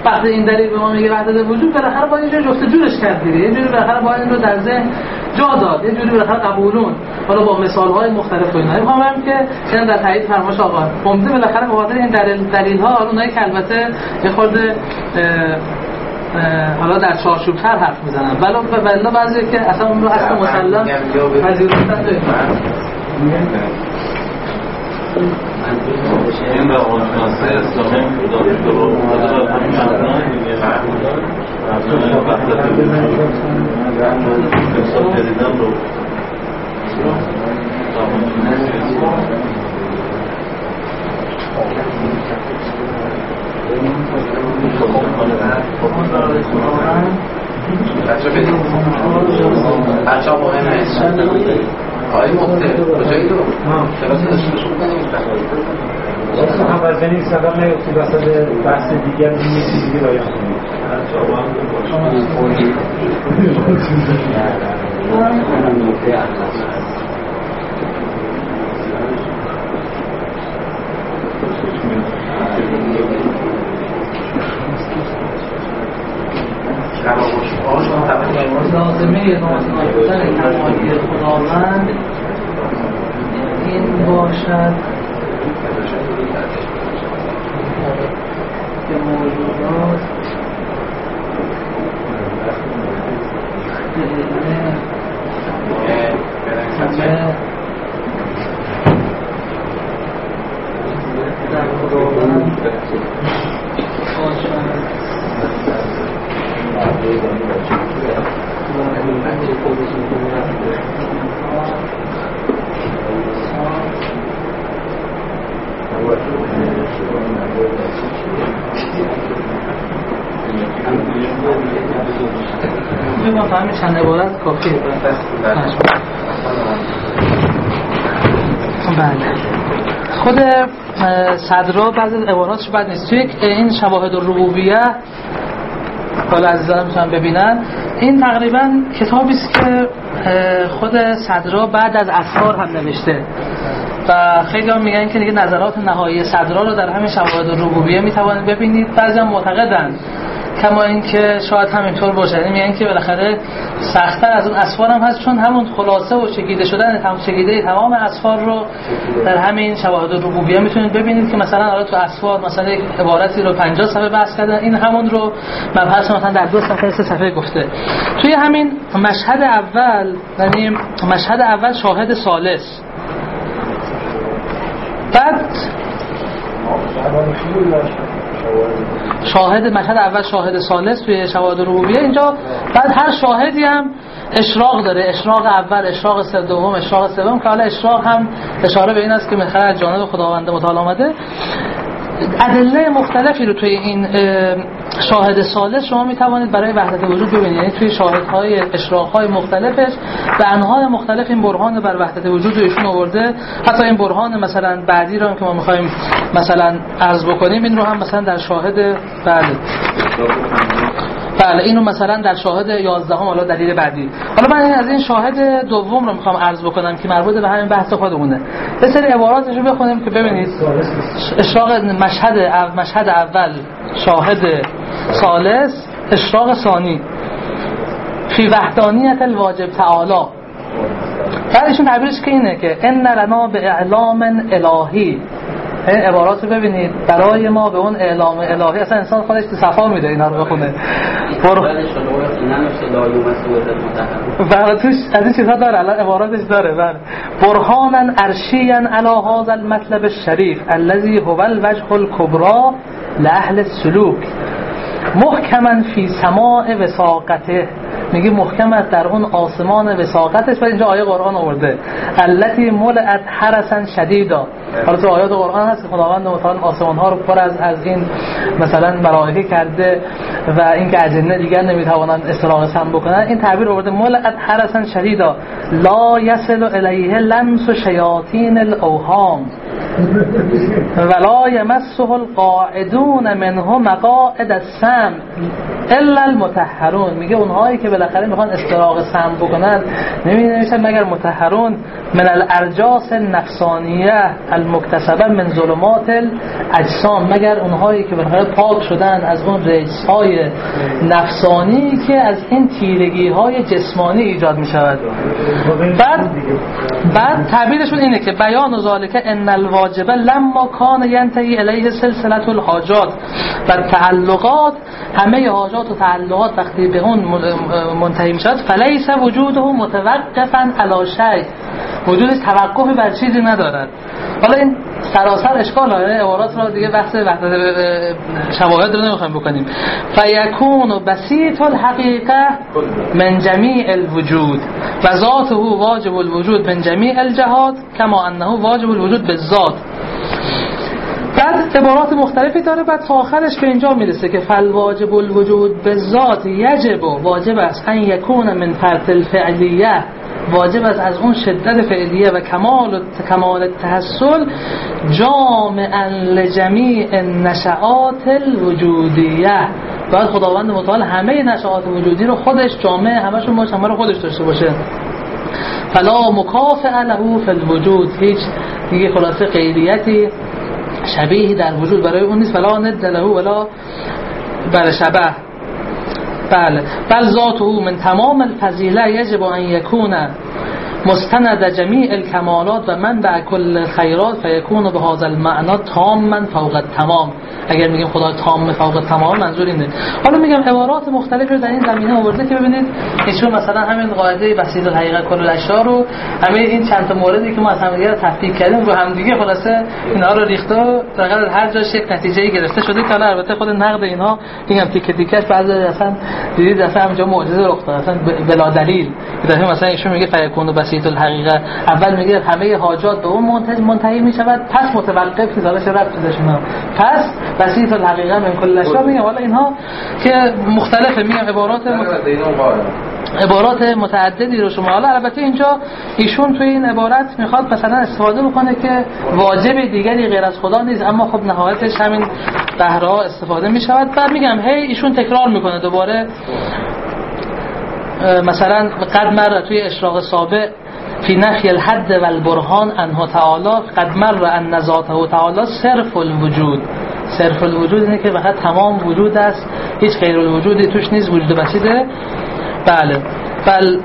وقتی این دلیل به ما میگه وحدت وجود بالاخره باید یه جوری جفت جورش کرد دیگه. یه جوری بالاخره باید این رو در ذهن جا داد. یه جوری بالاخره قبولون. حالا با مثال های مختلف و اینا. می‌خوام بگم که چند در تایید فرمایش آقا. ممکنه بالاخره به خاطر این دلیل دلیل ها اونایی که البته یه خورده حالا در چارچوب تر حرف می‌زنن. ولی ولی بعضی که اصلا اون رو اصلا مسلم پذیرفتن این روانشناسی اسلامی داشته رو مورد به همین مبنای دیگه مبنای وحدت امسال جدیدن رو روانشناسی اسلامی بچه بدید بچه مهم نیست آقای مخته. کجایی تو؟ کلاس شو اصلا هم وزنی سبب نیفتید وسط بحث دیگر این یکی دیگه باید کنید لازمه نازنای بودن کمالی خداوند. این باشد که موجودات همه در خداوند باشد عبارت کافیه بله خود صدرا بعضی از عباراتش بد نیست. توی این شواهد الربوبیه حالا عزیزان می‌تونن ببینن. این تقریبا کتابی است که خود صدرا بعد از اسرار هم نوشته. و خیلی هم میگن که نظرات نهایی صدرا رو در همین شواهد ربوبیه می‌توانید ببینید. بعضی هم معتقدن. کما اینکه شاید همینطور باشه. یعنی میگن که بالاخره سختتر از اون اسفار هم هست چون همون خلاصه و چگیده شدن تمام چگیده تمام اسفار رو در همین شواهد ربوبیه می‌تونید ببینید که مثلا حالا تو اسفار مثلا یک عبارتی رو 50 صفحه بحث کردن این همون رو مبحث مثلا در دو صفحه سه صفحه گفته. توی همین مشهد اول یعنی مشهد اول شاهد ثالث. بعد شاهد مشهد اول شاهد ثالث توی شواهد ربوبیه. اینجا بعد هر شاهدی هم اشراق داره. اشراق اول اشراق سوم اشراق سوم که حالا اشراق هم اشاره به این است که از جانب خداوند متعال آمده. ادله مختلفی رو توی این شاهد ثالث شما می توانید برای وحدت وجود ببینید. یعنی توی شاهدهای اشراقهای مختلفش به انواع مختلف این برهان بر وحدت وجود رو ایشون آورده. حتی این برهان مثلا بعدی رو هم که ما می‌خوایم مثلا عرض بکنیم این رو هم مثلا در شاهد بله. بله اینو مثلا در شاهد 11 هم حالا دلیل بعدی. حالا من از این شاهد دوم رو می‌خوام عرض بکنم که مربوط به همین بحث خودمونه. به سری عباراتش رو بخونیم که ببینید. اشراق مشهد مشهد اول شاهد ثالث اشراق ثانی. فی وحدانیت الواجب تعالی. بعدشون تعبیرش که اینه که ان لنا به اعلام الهی. این عبارات رو ببینید. برای ما به اون اعلام الهی اصلا انسان خودش صفا میده اینا رو بخونه. برو بله توش از این چیزها داره. الان عباراتش داره. بله. برهانا ارشیا علی هذا المطلب الشریف الذي هو الوجه الكبرى لاهل السلوك. محکما فی سماع وساقته میگه محکم است در اون آسمان وساقتش و اینجا آیه قرآن آورده. التي ملئت حرسا شدیدا. حالا تو آیات قرآن هست خداوند متعال آسمان ها رو پر از از این مثلا ملائکه کرده و اینکه اجنه دیگر نمی‌توانند استراق سم بکنن این تعبیر آورده. ملئت حرسا شدیدا. لا یصل الیه لمس شیاطین الاوهام ولا یمسه القاعدون منه مقاعد السم الا المتحرون. میگه اونهایی که بالاخره می‌خوان استراق سم بکنن نمیشن مگر متحرون. من الارجاس النفسانیه المکتسبه من ظلمات الاجسام. مگر اونهایی که بالاخره پاک شدن از اون رجس های نفسانی که از این تیرگی های جسمانی ایجاد می‌شود. بعد بعد تعبیرشون اینه که بیان ذالکه ان الواجبه لما کان ینتهی الیه سلسله الحاجات. و تعلقات همه حاجات و تعلقات وقتی به اون منتهی می‌شد فلیس وجوده متوقفا علی شیء. وجودش توقفی بر چیزی ندارد. حالا این سراسر اشکال داره. عبارات رو دیگه بحث وحدت شواهد رو نمی‌خوایم بکنیم. فیکون بسیط الحقیقه من جمیع الوجود. و ذاته واجب الوجود من جمیع الجهات کما انه واجب الوجود به ذات. بعد عبارات مختلفی داره بعد تا آخرش به اینجا می‌رسه که فل واجب الوجود به ذات یجب و واجب است. ان یکون من فرط الفعلیه. واجب است از اون شدت فعلیه و کمال کمال تحصل جامعا لجمیع نشعات الوجودیه. باید خداوند متعال همه نشعات وجودی رو خودش جامعه همشون باشه همه رو خودش داشته باشه. فلا مکافع له فی الوجود. هیچ دیگه خلاصه غیریتی شبیه در وجود برای اون نیست. فلا ند له ولا بر شبه. بله. بل ذاته من تمام الفضیله یجب ان یکون مستند جمیع الکمالات و من به کل خیرات فیکون به هذا المعنا تاما فوق تمام اگر میگیم خدا تام فوق تمام منظور اینه. حالا میگم عبارات مختلفی رو در این زمینه آورده که ببینید ایشون مثلا همین قاعده بسیط الحقیقه کل الاشیاء رو همه این چند تا موردی که ما از همدیگه تفکیک کردیم رو همدیگه خلاصه اینا رو ریخته و هر جاش یک نتیجه گرفته شده که البته خود نقد اینها میگم تیکه تیکش بعضی اصلا دیدید دفعه همجا معجزه رخ داد. اصلا بلا دلیل. مثلا ایشون میگه فیکون بسیط الحقیقه. اول میگه همه حاجات به اون منتهی منتهی می‌شود پس متوقف چه ربطی داشت اینا پس بسیط الحقیقه من کل اشیا میگم حالا اینها که مختلفه میگم عبارات عبارات متعددی رو شما حالا البته اینجا ایشون توی این عبارت می‌خواد مثلا استفاده بکنه که واجب دیگری غیر از خدا نیست اما خب نهایتش همین بهرها استفاده می‌شود. بعد میگم هی ایشون تکرار می‌کنه دوباره. مثلا قد مر توی اشراق سابق فی نفی الحد و البرهان انه تعالی قد مر ان ذاته تعالی صرف الوجود. صرف الوجود اینه که فقط تمام وجود است هیچ غیر الوجودی توش نیست وجود بسیده. بله. بل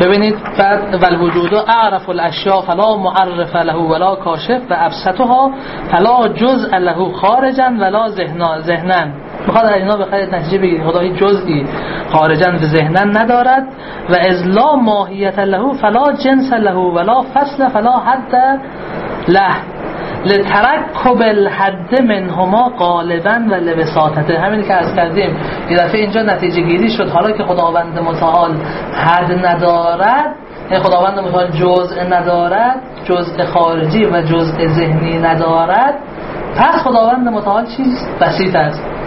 ببینید بعد ول وجود اعرف الاشیاء فلا معرف له ولا کاشف و ابسطها فلا جزء له خارجا ولا ذهنا ذهنا. می‌خواد از اینا بخواید نتیجه بگیرید خدا هیچ جزئی خارجا به ذهنن ندارد و از لا ماهیت له فلا جنس له ولا فصل فلا حد له. لترکب الحد منهما غالبا و لوساطته همین که از کردیم یه دفعه اینجا نتیجه گیری شد. حالا که خداوند متعال حد ندارد یعنی خداوند متعال جزء ندارد جزء خارجی و جزء ذهنی ندارد پس خداوند متعال چیز بسیط است.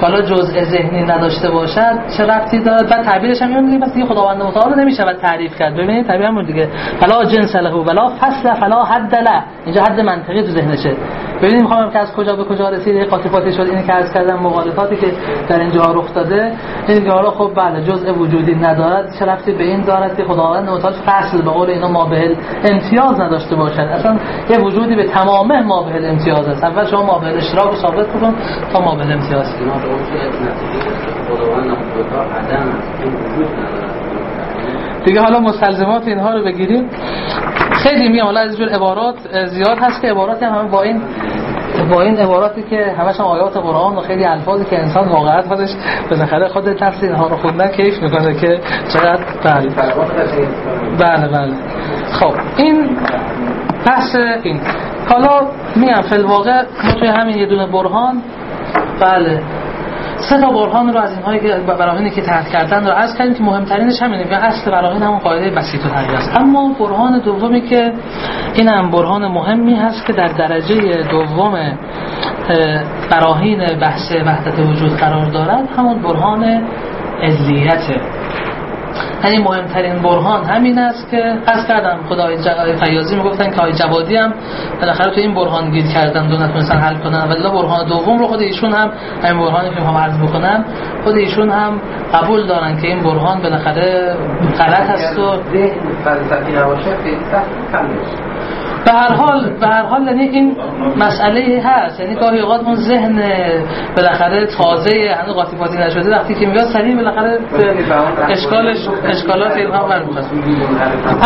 حالا جزء ذهنی نداشته باشد چه ربطی دارد بعد تعبیرش هم میگیم پس دیگه خداوند متعال نمیشه بعد تعریف کرد. ببینید تعبیر همون دیگه. فلا جنس له ولا فصل فلا حد له. اینجا حد منطقی تو ذهنشه. ببینید می‌خوام که از کجا به کجا رسید قاطفاتی شد اینی که عرض کردم مغالطاتی که در اینجا رخ داده. این حالا خب بله جزء وجودی ندارد. چه رفتی به این دارد که خداوند متعال فصل به قول اینا ما به امتیاز نداشته باشد. اصلا یه وجودی به تمامه ما به امتیاز است. اول شما ما به اشراق رو ثابت کن تا ما به امتیاز دیگه حالا مستلزمات اینها رو بگیریم. خیلی میام حالا از جور عبارات زیاد هست که عبارات هم همه با این با این عباراتی که همش هم آیات قرآن و خیلی الفاظی که انسان واقعا خودش بالاخره خود نفس اینها رو خوندن کیف می‌کنه که چقدر بله. بله بله. خب این پس این. حالا میام فی الواقع ما توی همین یه دونه برهان. بله. سه تا برهان رو از اینهایی که براهینی که تحت کردن رو عرض کردیم که مهمترینش همینه. که اصل براهین همون قاعده بسیط الحقیقه است. اما برهان دومی که این هم برهان مهمی هست که در درجه دوم اه، براهین بحث وحدت وجود قرار دارد همون برهان علیته یعنی مهمترین برهان همین است که از کردم خدای ج- فیاضی می‌گفتن که آقای جوادی هم بالاخره تو این برهان گیر کردن و نتونستن حل کنن. ولی برهان دوم رو خود ایشون هم همین برهانی که می‌خوام عرض بکنم خود ایشون هم قبول دارن که این برهان بالاخره غلط است و ذهن فلسفی نباشه خیلی سخت به هر حال به هر حال یعنی این مسئله هست. یعنی گاهی اوقات اون ذهن بالاخره تازه هنوز قاطی پاتی نشده. وقتی که میاد سریع بالاخره اشکالش اشکالات اینها برمیخواد.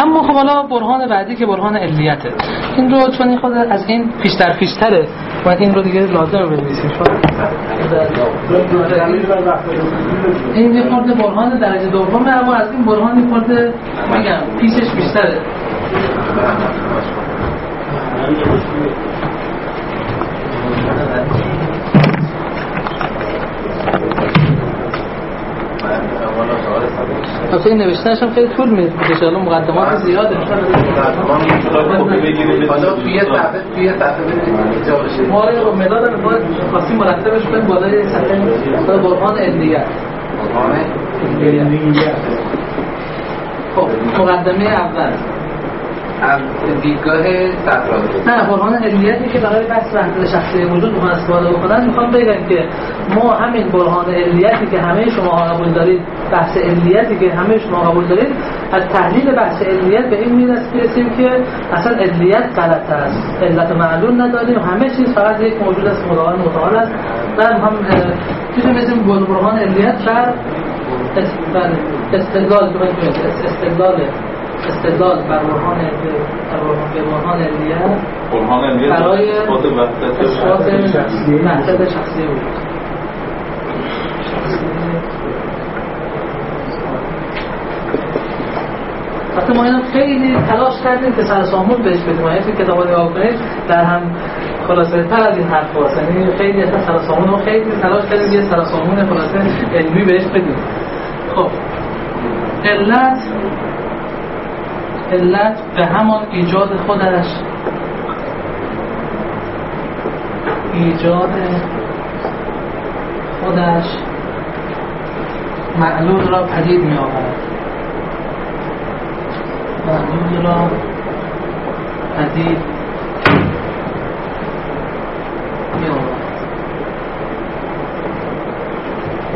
اما خب حالا برهان بعدی که برهان علیته. این رو چون این خود از این پیشتر پیشتره باید این رو دیگه لازم بنویسیم. این یه خورده برهان درجه دومه اما از این برهان یه خورده میگم پیشش بیشتره. البته این نوشتنش هم خیلی طول می‌کشه الان مقدمات زیاده حالا توی صفحه توی صفحه بشه ما رو مداد هم باید خواستیم مرتبش کنیم بالای صفحه برهان علیت خب مقدمه اول دیدگاه نه برهان علیتی که برای بحث وحدت شخصی وجود می‌خوان استفاده بکنن می‌خوام بگم که ما همین برهان علیتی که همه شما قبول دارید بحث علیتی که همه شما قبول دارید از تحلیل بحث علیت به این می‌رسیم که اصلا علیت غلط است. علت معلوم نداریم. همه چیز فقط یک موجود است متعال متعال است. و هم چیزی مثل برهان علیت بر بر استدلال استدلال. استدلال بر برهان بر برهان- به برهان علیت برای اثبات وحدت شخصی. وحدت شخصی. بود. وقتی ما اینو خیلی تلاش کردیم که سر سامون بهش بدیم. یعنی توی کتاب نگاه کنید در هم خلاصه تر از این حرف هست. یعنی خیلی از سر سامون رو خیلی تلاش کردیم یه سر سامون خلاصه علمی بهش بدیم. خب. علت علت به همان ایجاد خودش. ایجاد خودش معلول را پدید می آورد. معلول را پدید می آورد.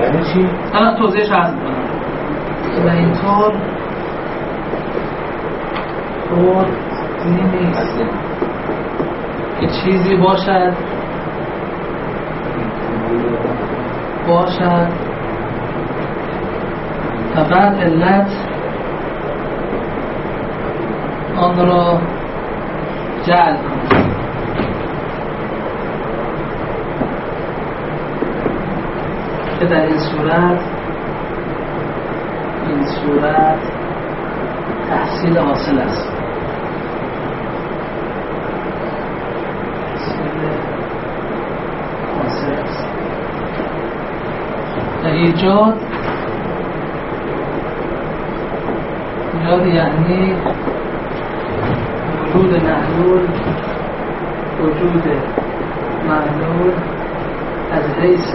یعنی چی؟ الان توضیحش می‌کنم. و اینطور طور نیست. که چیزی باشد باشد. بعد علت آن را جعل که در این صورت این صورت تحصیل حاصل است تحصیل حاصل است و ایجاد ایجاد یعنی وجود محلول وجود محلول از حیث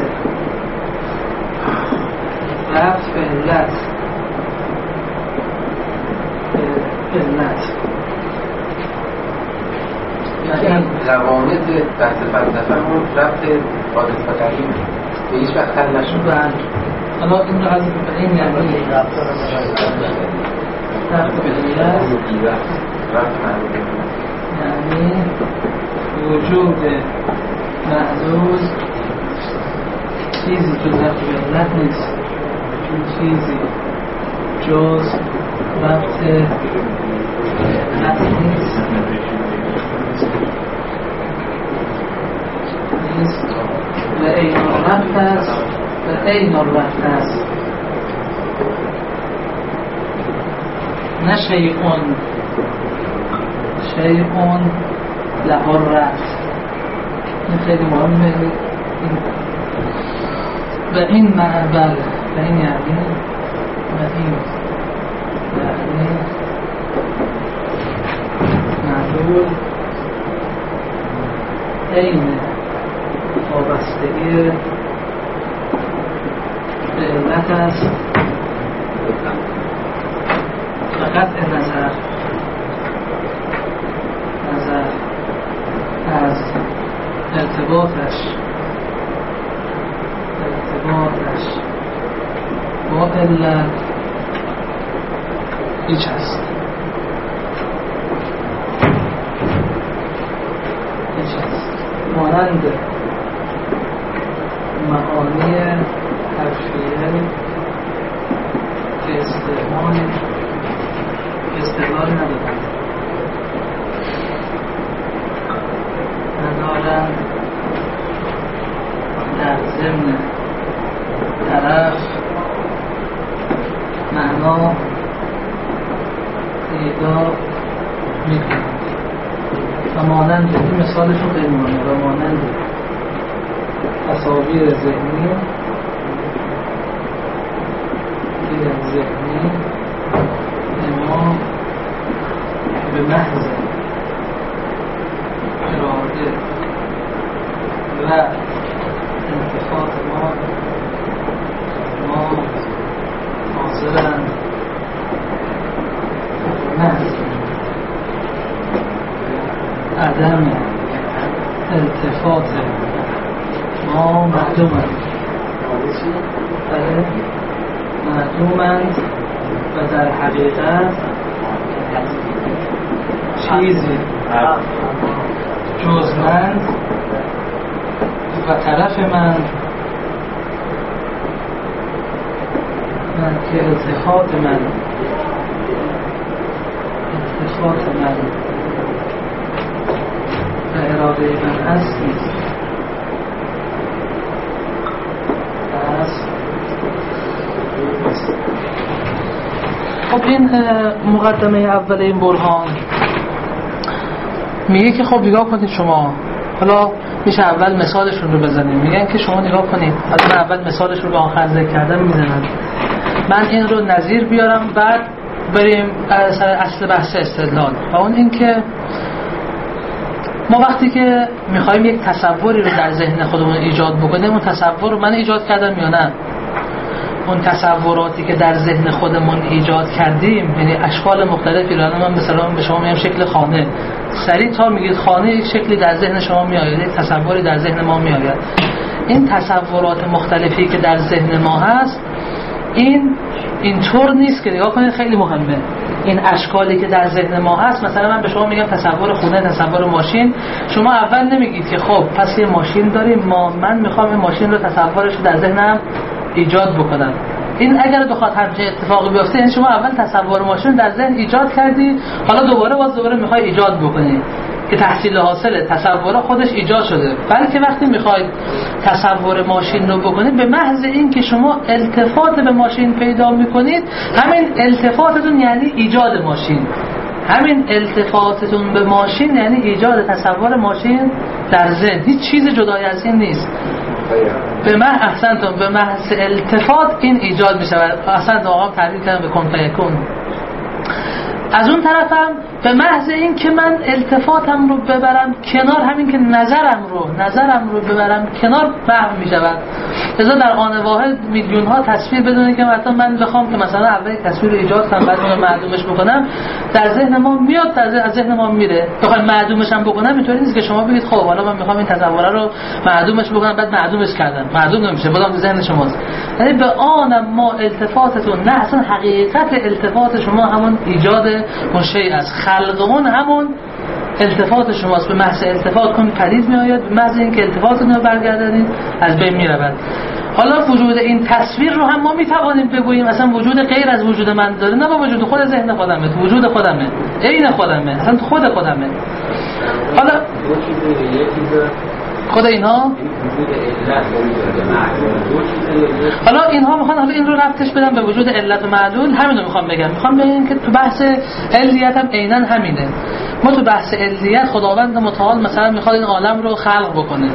رفت به علت. علت. یعنی قوانین بحث فلسفه همون رفت حادث و قدیم به هیچ وقت حل نشد. بله. حالا این از این یعنی رفت به علت یعنی وجود محدود چیزی جز رفت به علت نیست. چیزی جز رفت علت نیست. این رفت است و این رفت است. نه شیعون شیعون له رفت این خیلی مهمه. به این معنی به این یعنی به این یعنی معلول عین وابستگی به علت است. فقط نظر نظر از ارتباطش ارتباطش با علت هیچ مثالش رو مهمه و مانند تصاویر ذهنی تصاویر ذهنی ما به محض اراده و معلومند بله. معلومند و در حقیقت چیزی. جز من و طرف من من که التفات من. التفات من. و اراده من هست نیست خب این مقدمه اول این برهان میگه که خب نگاه کنید شما حالا میشه اول مثالشون رو بزنیم. میگن که شما نگاه کنید حالا من اول مثالش رو به آخر ذکر کردم می‌زنم. من این رو نظیر بیارم بعد بریم سر اصل بحث استدلال. و اون این که ما وقتی که می‌خوایم یک تصوری رو در ذهن خودمون ایجاد بکنیم اون تصور رو من ایجاد کردم یا نه؟ اون تصوراتی که در ذهن خودمون ایجاد کردیم یعنی اشکال مختلفی رو. من مثلا به شما میگم شکل خانه. سریع تا میگید خانه یک شکلی در ذهن شما میآید یک تصوری در ذهن ما میآید. این تصورات مختلفی که در ذهن ما هست این اینطور نیست که نگاه کنید خیلی مهمه. این اشکالی که در ذهن ما هست مثلا من به شما میگم تصور خونه تصور ماشین. شما اول نمیگید که خب پس یه ماشین داریم ما من می‌خوام این ماشین رو تصورش رو در ذهنم ایجاد بکنم این اگر بخواد همچین اتفاقی بیفته یعنی شما اول تصور ماشین در ذهن ایجاد کردی حالا دوباره باز دوباره می‌خوای ایجاد بکنی. که تحصیل حاصل تصور خودش ایجاد شده. بلکه وقتی می‌خواید تصور ماشین رو بکنید به محض این که شما التفات به ماشین پیدا می‌کنید همین التفاتتون یعنی ایجاد ماشین. همین التفاتتون به ماشین یعنی ایجاد تصور ماشین در ذهن. هیچ چیز جدای از این نیست. به من احسنتون به محض التفات این ایجاد می شود احسنت آقا تعبیر کردم به کن از اون طرفم به محض این که من التفاتم رو ببرم کنار همین که نظرم رو نظرم رو ببرم کنار فهم می شود لذا در آن واحد میلیون ها تصویر بدونه که مثلا من بخوام که مثلا اول تصویر ایجاد کنم بعد اون معدومش بکنم در ذهن ما میاد در از ذهن ما میره. بخوام معدومش هم بکنم اینطوری نیست که شما بگید خب حالا من می‌خوام این تصوره رو معدومش بکنم بعد معدومش کردم. معدوم نمیشه بازم ذهن شماست. یعنی به آن ما التفاتتون نه اصلا حقیقت التفات شما همون ایجاد اون شیء است خلق اون همون التفات شماست. به محض التفات کن پدید می آید به محض اینکه التفاتتون رو برگردانید از بین می رود حالا وجود این تصویر رو هم ما می توانیم بگوییم. اصلا وجود غیر از وجود من داره. نه با وجود خود ذهن خودمه تو وجود خودمه عین خودمه اصلا خود خودمه. حالا خود اینها حالا اینها می‌خوان حالا این رو رفتش بدم به وجود علت و معلول همین رو می‌خوام بگم. می‌خوام بگم که تو بحث علیت هم عینا همینه. ما تو بحث علیت خداوند متعال مثلا می‌خواد این عالم رو خلق بکنه.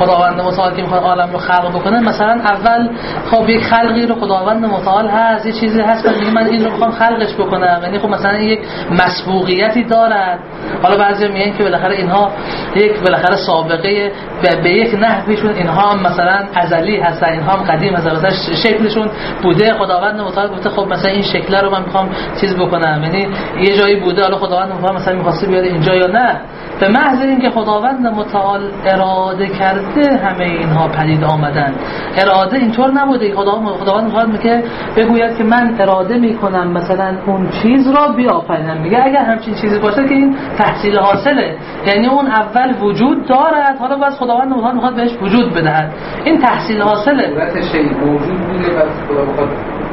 خداوند متعال که می‌خواد عالم رو خلق بکنه. مثلا اول خب یک خلقی رو خداوند متعال هست یه چیزی هست میگه من این رو می‌خوام خلقش بکنم. یعنی خب مثلا یک مسبوقیتی دارد. حالا بعضی میگن که بالاخره اینها یک بالاخره سابقه به, به یک نحویشون. اینها هم مثلا ازلی هستن اینها هم قدیم هستن. مثلا شکلشون بوده خداوند متعال گفته خب مثلا این شکل رو من می‌خوام چیز بکنم. یعنی یه جایی بوده حالا خداوند متعال مثلا می‌خواسته بیاره اینجا یا نه. به محض اینکه خداوند متعال اراده کرده همه اینها پدید آمدن. اراده اینطور نبوده. خداوند خداوند می‌خواد میگه بگوید که من اراده می‌کنم مثلا اون چیز را بیافرینم. میگه اگر همچین چیزی باشه که این تحصیل حاصله. یعنی اون اول وجود دارد. حالا باز خداوند متعال می‌خواد بهش وجود بدهد. این تحصیل حاصله. موجود بوده خدا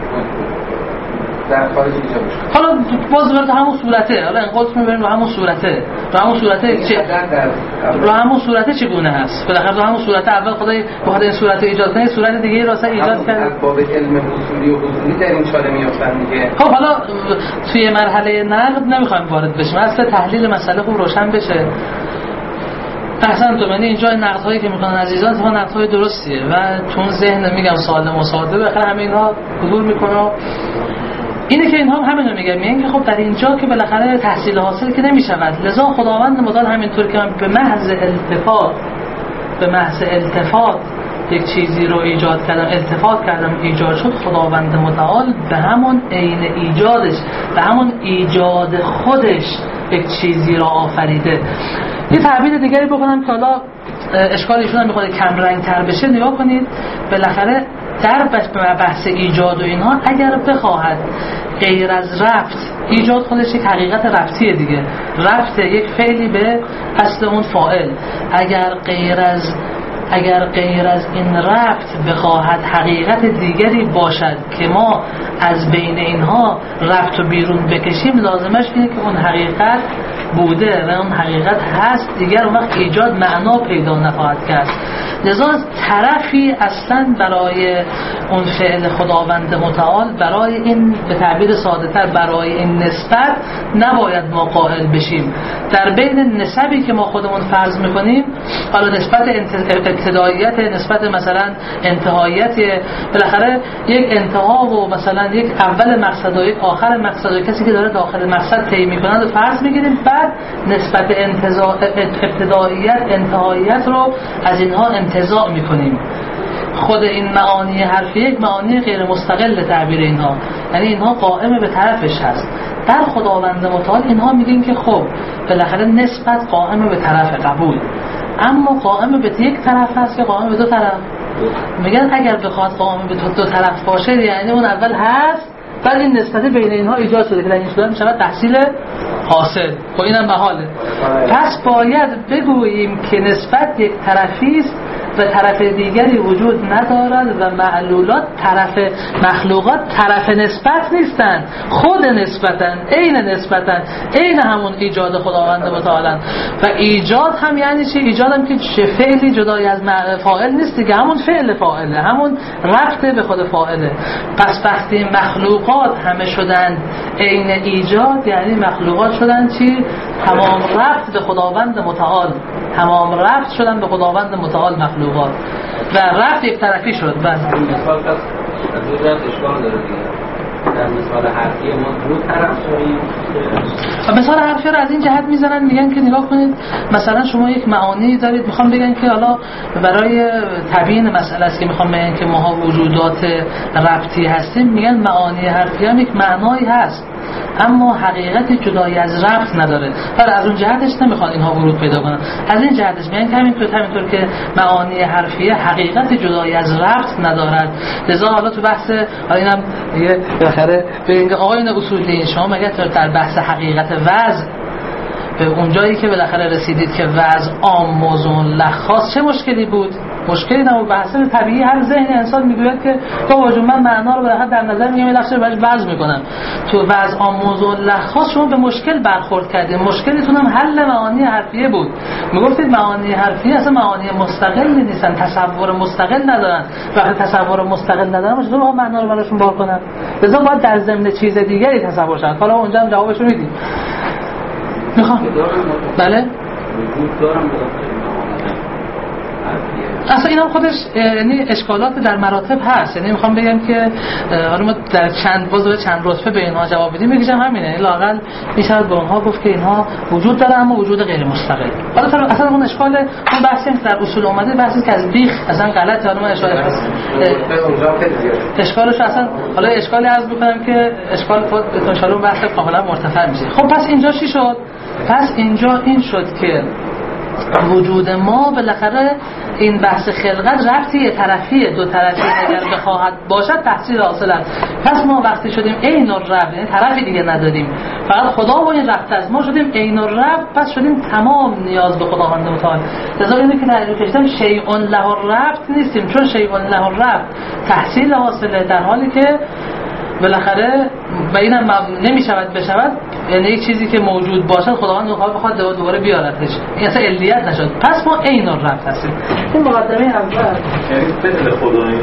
در خارج ایجاد بشه حالا باز برای همون صورته. حالا انقلتون بریم رو همون صورته. رو همون صورته چه؟ رو همون صورته چگونه هست؟ بالاخره رو همون صورته اول خدای بخواد این صورت ایجاد کنه. صورت دیگه راسته ایجاد کرد از باب علم اصولی و حضوری در این چاره میافتن دیگه. خب حالا توی مرحله نقد نمی‌خوایم وارد بشیم. اصل تحلیل مسئله خوب روشن بشه. احسن تو یعنی اینجا نقد هایی که می‌کنن عزیزان ها نقد های درستیه. و تون ذهن میگم سالم و ساده. بخیر همه اینها حضور می‌کنه. اینه که اینها هم همین رو میگن. میگن که خب در اینجا که بالاخره تحصیل حاصل که نمی‌شود. لذا خداوند متعال همینطور که من به محض التفات به محض التفات یک چیزی رو ایجاد کردم التفات کردم ایجاد شد. خداوند متعال به همون عین ایجادش به همون ایجاد خودش یک چیزی را آفریده. یه تعبیر دیگری بکنم که حالا اشکال ایشون هم می‌خواد کم رنگ تر بشه. نگاه کنید بالاخره در بحث ایجاد و اینها اگر بخواهد غیر از رفت ایجاد خودش یک حقیقت رفتیه دیگه. رفت یک فعلی به اصل اون فائل اگر غیر از اگر غیر از این رفت بخواهد حقیقت دیگری باشد که ما از بین اینها رفت و بیرون بکشیم لازمش اینه که اون حقیقت بوده و اون حقیقت هست. دیگر وقت ایجاد معنا پیدا نخواهد کرد. لذا طرفی اصلا برای اون فعل خداوند متعال برای این به تعبیر ساده تر برای این نسبت نباید ما قائل بشیم. در بین نسبی که ما خودمون فرض می‌کنیم حالا نسبت ابتداییت نسبت مثلا انتهاییت بالاخره یک انتها و مثلا یک اول مقصد و یک آخر مقصد و کسی که داره داخل مقصد طی می‌کنه و فرض می‌گیریم. بعد نسبت انتزا... ابتداییت انتهاییت رو از اینها انتزاع می‌کنیم. خود این معانی حرفی یک معانی غیر مستقل تعبیر اینها. یعنی اینها قائم به طرفش هست. در خداوند متعال اینها میگن که خب بالاخره نسبت قائم به طرف قبول. اما قائم به یک طرف هست که قائم به دو طرف؟ میگن اگر بخواد قائم به دو طرف باشه یعنی اون اول هست بعد این نسبت بین اینها ایجاد شده که در این صورت می‌شود تحصیل حاصل. خب اینم محاله پس باید بگوییم که نسبت یک طرفی است و طرف دیگری وجود ندارد و معلولات طرف مخلوقات طرف نسبت نیستند. خود نسبتن عین نسبتن عین همون ایجاد خداوند متعالن و ایجاد هم یعنی چی؟ ایجاد هم که چه فعلی جدای از فاعل نیست دیگه. همون فعل فاعله. همون رفته به خود فاعله. پس وقتی مخلوقات همه شدن عین ایجاد یعنی مخلوقات شدن چی؟ تمام رفت به خداوند متعال. تمام رفت شدن به خداوند متعال مخلوقات و رفت یک طرفی شد بس. مثال پس از جهت اشکال داره دیگه. در مثال حرفی ما دو طرف و مثال حرفی رو از این جهت می‌زنن میگن که نگاه کنید مثلا شما یک معانی دارید می‌خوام بگن که حالا برای تبیین مسئله است که می‌خوام بگن که ماها وجودات ربطی هستیم میگن معانی حرفی هم یک معنایی هست. اما حقیقت جدایی از رفت نداره. ولی از اون جهتش نمی‌خوان اینها ورود پیدا کنن. از این جهتش میگن که همینطور همینطور که معانی حرفیه حقیقت جدایی از رفت ندارد. لذا حالا تو بحث اینم یه بالاخره به این آقایون اصولی شما مگه در بحث حقیقت وضع به اونجایی که بالاخره رسیدید که وضع موضوع لخاص چه مشکلی بود؟ مشکلی نبود. بحث طبیعی هر ذهن انسان می‌گوید که تو واجب من معنا رو بالاخره در نظر میگم لفظ رو وضع می‌کنم. تو وضع موضوع لخاص شما به مشکل برخورد کردید. مشکلتون هم حل معانی حرفیه بود. می‌گفتید معانی حرفیه اصلا معانی مستقلی نیستن. تصور مستقل ندارن. وقتی تصور مستقل ندارن چطور با معنا رو براشون بار کنن لذا باید در ضمن چیز دیگری تصور شد حالا اونجا هم جوابش رو می‌دید می‌خوام. بله. اصلا این هم خودش یعنی اشکالات در مراتب هست. یعنی می‌خوام بگم که حالا ما در چند باز به چند رتبه به اینها جواب بدیم بگیشم همینه. یعنی لاقل میشه به اونها گفت که اینها وجود داره اما وجود غیر مستقل. حالا اصلا اون اشکال اون بحثی در اصول اومده بحثی که از بیخ اصلا غلط حالا من اشکال به اشکالش اصلا حالا اشکالی عرض می‌کنم که اشکال خود الله بحث کاملا مرتفع میشه. خب پس اینجا چی شد؟ پس اینجا این شد که وجود ما بالاخره این بحث خلقت رفتی یه طرفیه دو طرفی اگر بخواهد باشد تحصیل حاصل است. پس ما وقتی شدیم عین الرب یعنی طرفی دیگه نداریم. فقط خدا با این رفت از ما شدیم عین الرب پس شدیم تمام نیاز به خداوند متعال. لذا اینو که تعریف کردم شیء له الربط نیستیم چون شیء له الربط تحصیل حاصله در حالی که بالاخره و اینم مم- نمی شود بشود. یعنی یک چیزی که موجود باشد خداوند بخواد بخواد دوباره- دوباره بیارتش. این اصلا علیت نشد. پس ما عین الرفت هستیم. این مقدمه اول. یعنی فعل خدایی.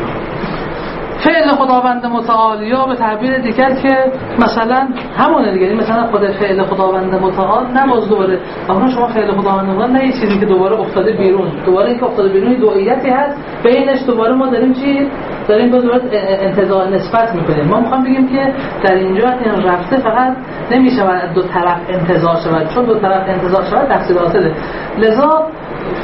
فعل خداوند متعال یا به تعبیر دیگر که مثلا همونه دیگه. یعنی مثلا خود فعل خداوند متعال نه باز دوباره. آقا شما فعل خداوند متعال نه چیزی که دوباره افتاده بیرون. دوباره اینکه افتاده بیرون دوئیتی هست. بینش دوباره ما داریم چی؟ داریم به دوباره انتزاع نسبت می‌کنیم. ما می‌خوام بگیم که در اینجا این رفته فقط نمیشه دو طرف انتزاع شود. چون دو طرف انتزاع شود تفسیر حاصله. لذا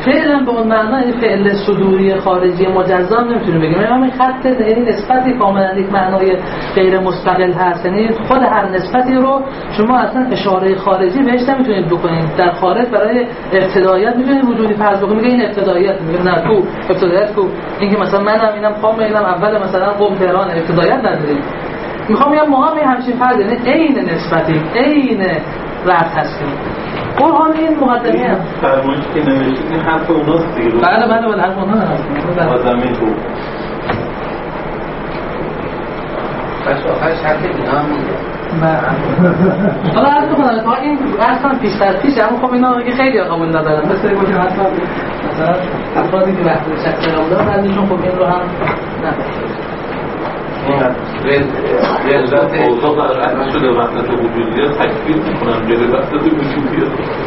فعلا به اون معنا این فعل صدوری خارجی مجزا نمی‌تونیم بگیم. یعنی همین خط یعنی نسبتی کاملا یک معنای غیر مستقل هست. یعنی خود هر نسبتی رو شما اصلا اشاره خارجی بهش نمی‌تونید بکنید. در خارج برای ابتدایت می‌تونید وجودی فرض بکنید. میگه این ابتدایت میگه نه کو ابتدایت کو اینکه مثلا منم اینم قوم اینم اول مثلا قوم تهران ابتدایت نداریم. می‌خوام بگم ما هم همچین فرض یعنی عین نسبتی عین رفت هستیم. قرآن این مقدمه هم. فرمایش که نوشتید این حرف اوناست دیگه. بله بله بله موقع با هست زمین تو بس اینا میگه. حالا عرض بکنم تا این کنم پیش در پیش اما خب اینا دیگه خیلی قبول ندارن. مثل این که مثلا مثلا افرادی که وقتی شخص قبول دارن بعضیشون خب این رو هم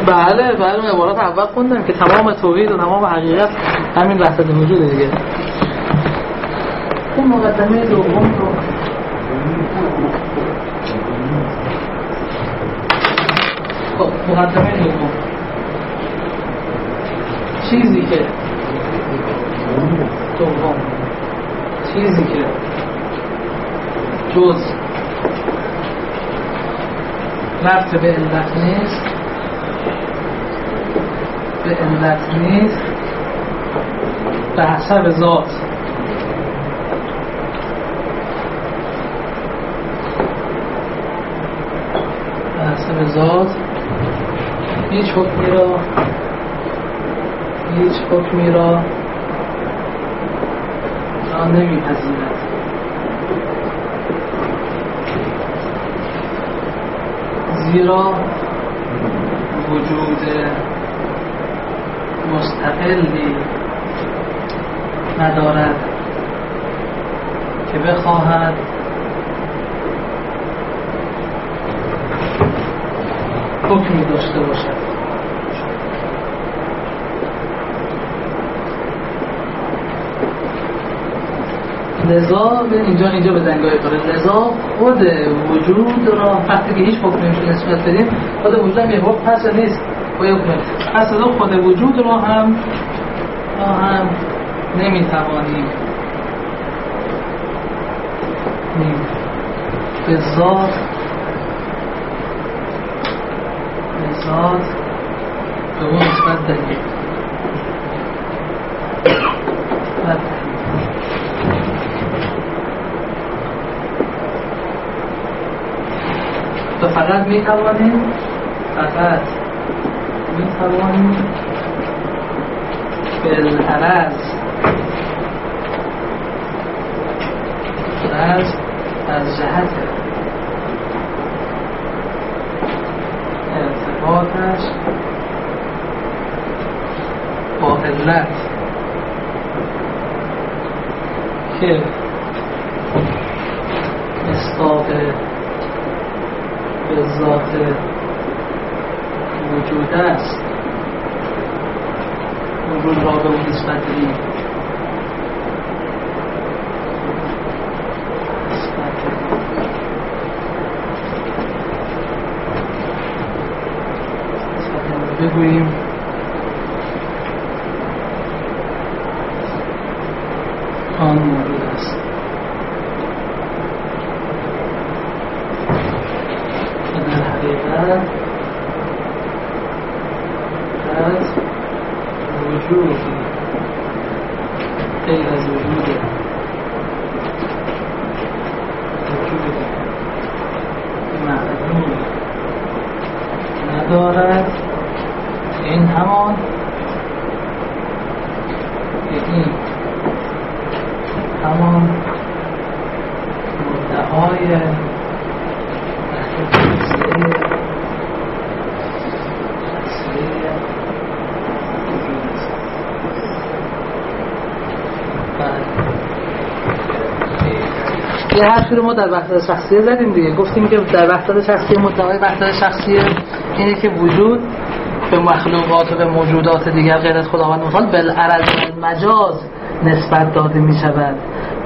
بله بله اون عبارات اول خوندم که تمام توحید و تمام حقیقت همین وحدت وجود دیگه اون مقدمه دوم رو خب چیزی که دوم چیزی که جز رفت به علت نیست به علت نیست به حسب ذات. حسب ذات هیچ حکمی را هیچ حکمی را نمیپذیرد. زیرا وجود مستقلی ندارد که بخواهد حکمی داشته باشد. لذا اینجا اینجا به دنگای کاره لذا خود وجود را وقتی که هیچ حکمی نمیشه نسبت بدیم خود وجود هم یه حکم یا نیست. پس لذا خود وجود را هم را هم نمی‌توانیم. نیم. به ذات الأشخاص هو إثبات دليل تو فقط می توانیم؟ فقط می توانیم؟ بالعوض از جهت ارتباطش با علت که مصداق به ذات وجود است. وجود را به اون نسبت بدیم بگوییم آن موجود است در حقیقت از وجود غیر از وجود وجود معلوم ندارد این همان که این همان مدعای یه حرفی رو ما در وحدت شخصیه زدیم دیگه. گفتیم که در وحدت شخصی مدعای وحدت شخصیه اینه که وجود به مخلوقات و به موجودات دیگر غیر از خداوند متعال بالعرض مجاز نسبت داده می شود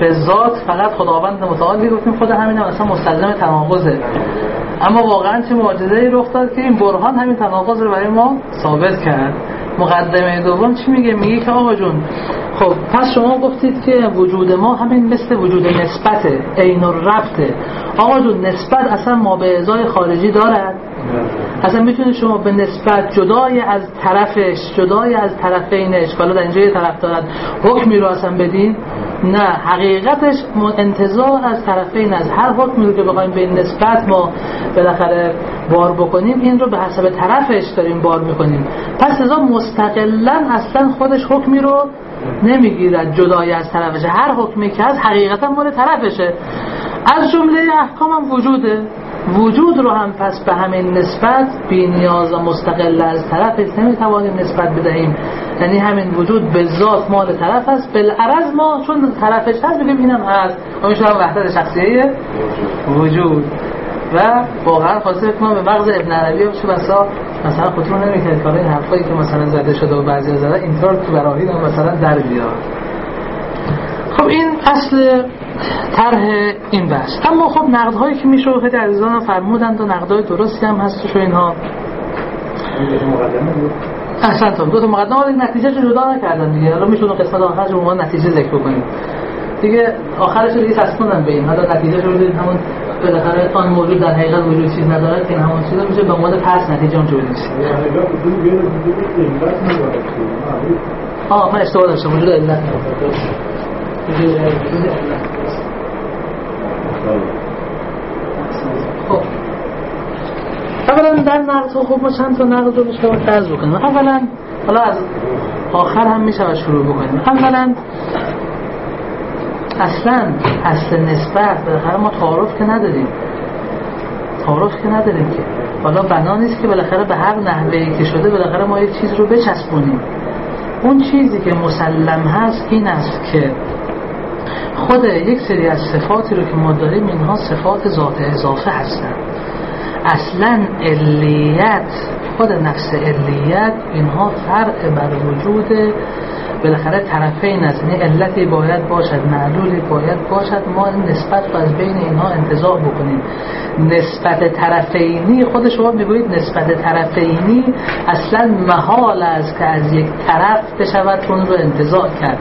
به ذات فقط خداوند متعال گفتیم خود همین هم اصلا مستلزم تناقضه اما واقعا چه معجزه ای رخ داد که این برهان همین تناقض رو برای ما ثابت کرد. مقدمه دوم چی میگه؟ میگه که آقا جون خب پس شما گفتید که وجود ما همین مثل وجود نسبت عین ربطه آقا جون نسبت اصلا ما به ازای خارجی دارد؟ اصلا می‌تونید شما به نسبت جدای از طرفش جدای از طرفینش حالا در اینجا یه طرف دارد حکمی رو اصلا بدین؟ نه حقیقتش انتظار از طرفین از هر حکمی رو که بخوایم به نسبت ما بالاخره بار بکنیم این رو به حسب طرفش داریم بار می‌کنیم. پس ازا مستقلا اصلا خودش حکمی رو نمی‌گیرد جدای از طرفشه هر حکمی که از حقیقتا مال طرفشه. از جمله احکام هم وجوده. وجود رو هم پس به همین نسبت بی نیاز و مستقل از طرف نمی‌توانیم نسبت بدهیم. یعنی همین وجود به ذات مال طرف است. بالعرض ما چون طرفش هست بگیم اینم هست. و میشه هم وحدت شخصیه. وجود. و واقعا خواسته کنم به مغز ابن عربی بشه بسا مثلا خودتون نمی‌کنید که این حرفایی که مثلا زده شده و بعضی زده اینطور تو براهین هم مثلا در بیاد خب این اصل طرح این بحث. اما خب نقد هایی که میشه خیلی عزیزان فرمودند و نقد های درستی هم هستش و اینها. احسن تام دو تا مقدمه ولی نتیجه رو جدا نکردن دیگه. حالا میشه قسمت آخرش رو نتیجه ذکر بکنیم. دیگه آخرش رو دیگه تصمیمن به این. حالا نتیجه رو همون بالاخره آن موجود در حقیقت وجود چیز ندارد که همون چیز میشه به عنوان پس نتیجه اونجا بنویسید آه من اشتباه داشتم وجود علت خب. اولا در نقد خب ما چند تا نقد رو بشه فرض بکنیم. اولا حالا از آخر هم میشه شروع بکنیم. اولا اصلا اصل نسبت بالاخره ما تعارف که نداریم. تعارف که نداریم که. حالا بنا نیست که بالاخره به هر نحوه که شده بالاخره ما یک چیز رو بچسبونیم. اون چیزی که مسلم هست این است که خود یک سری از صفاتی رو که ما داریم اینها صفات ذات اضافه هستن. اصلا علیت خود نفس علیت اینها فرق بر وجود بالاخره طرفین است یعنی علتی باید باشد معلولی باید باشد. ما نسبت رو از بین اینها انتظار بکنیم. نسبت طرفینی خود شما می‌گویید نسبت طرفینی اصلا محال است که از یک طرف بشود اون رو انتظار کرد.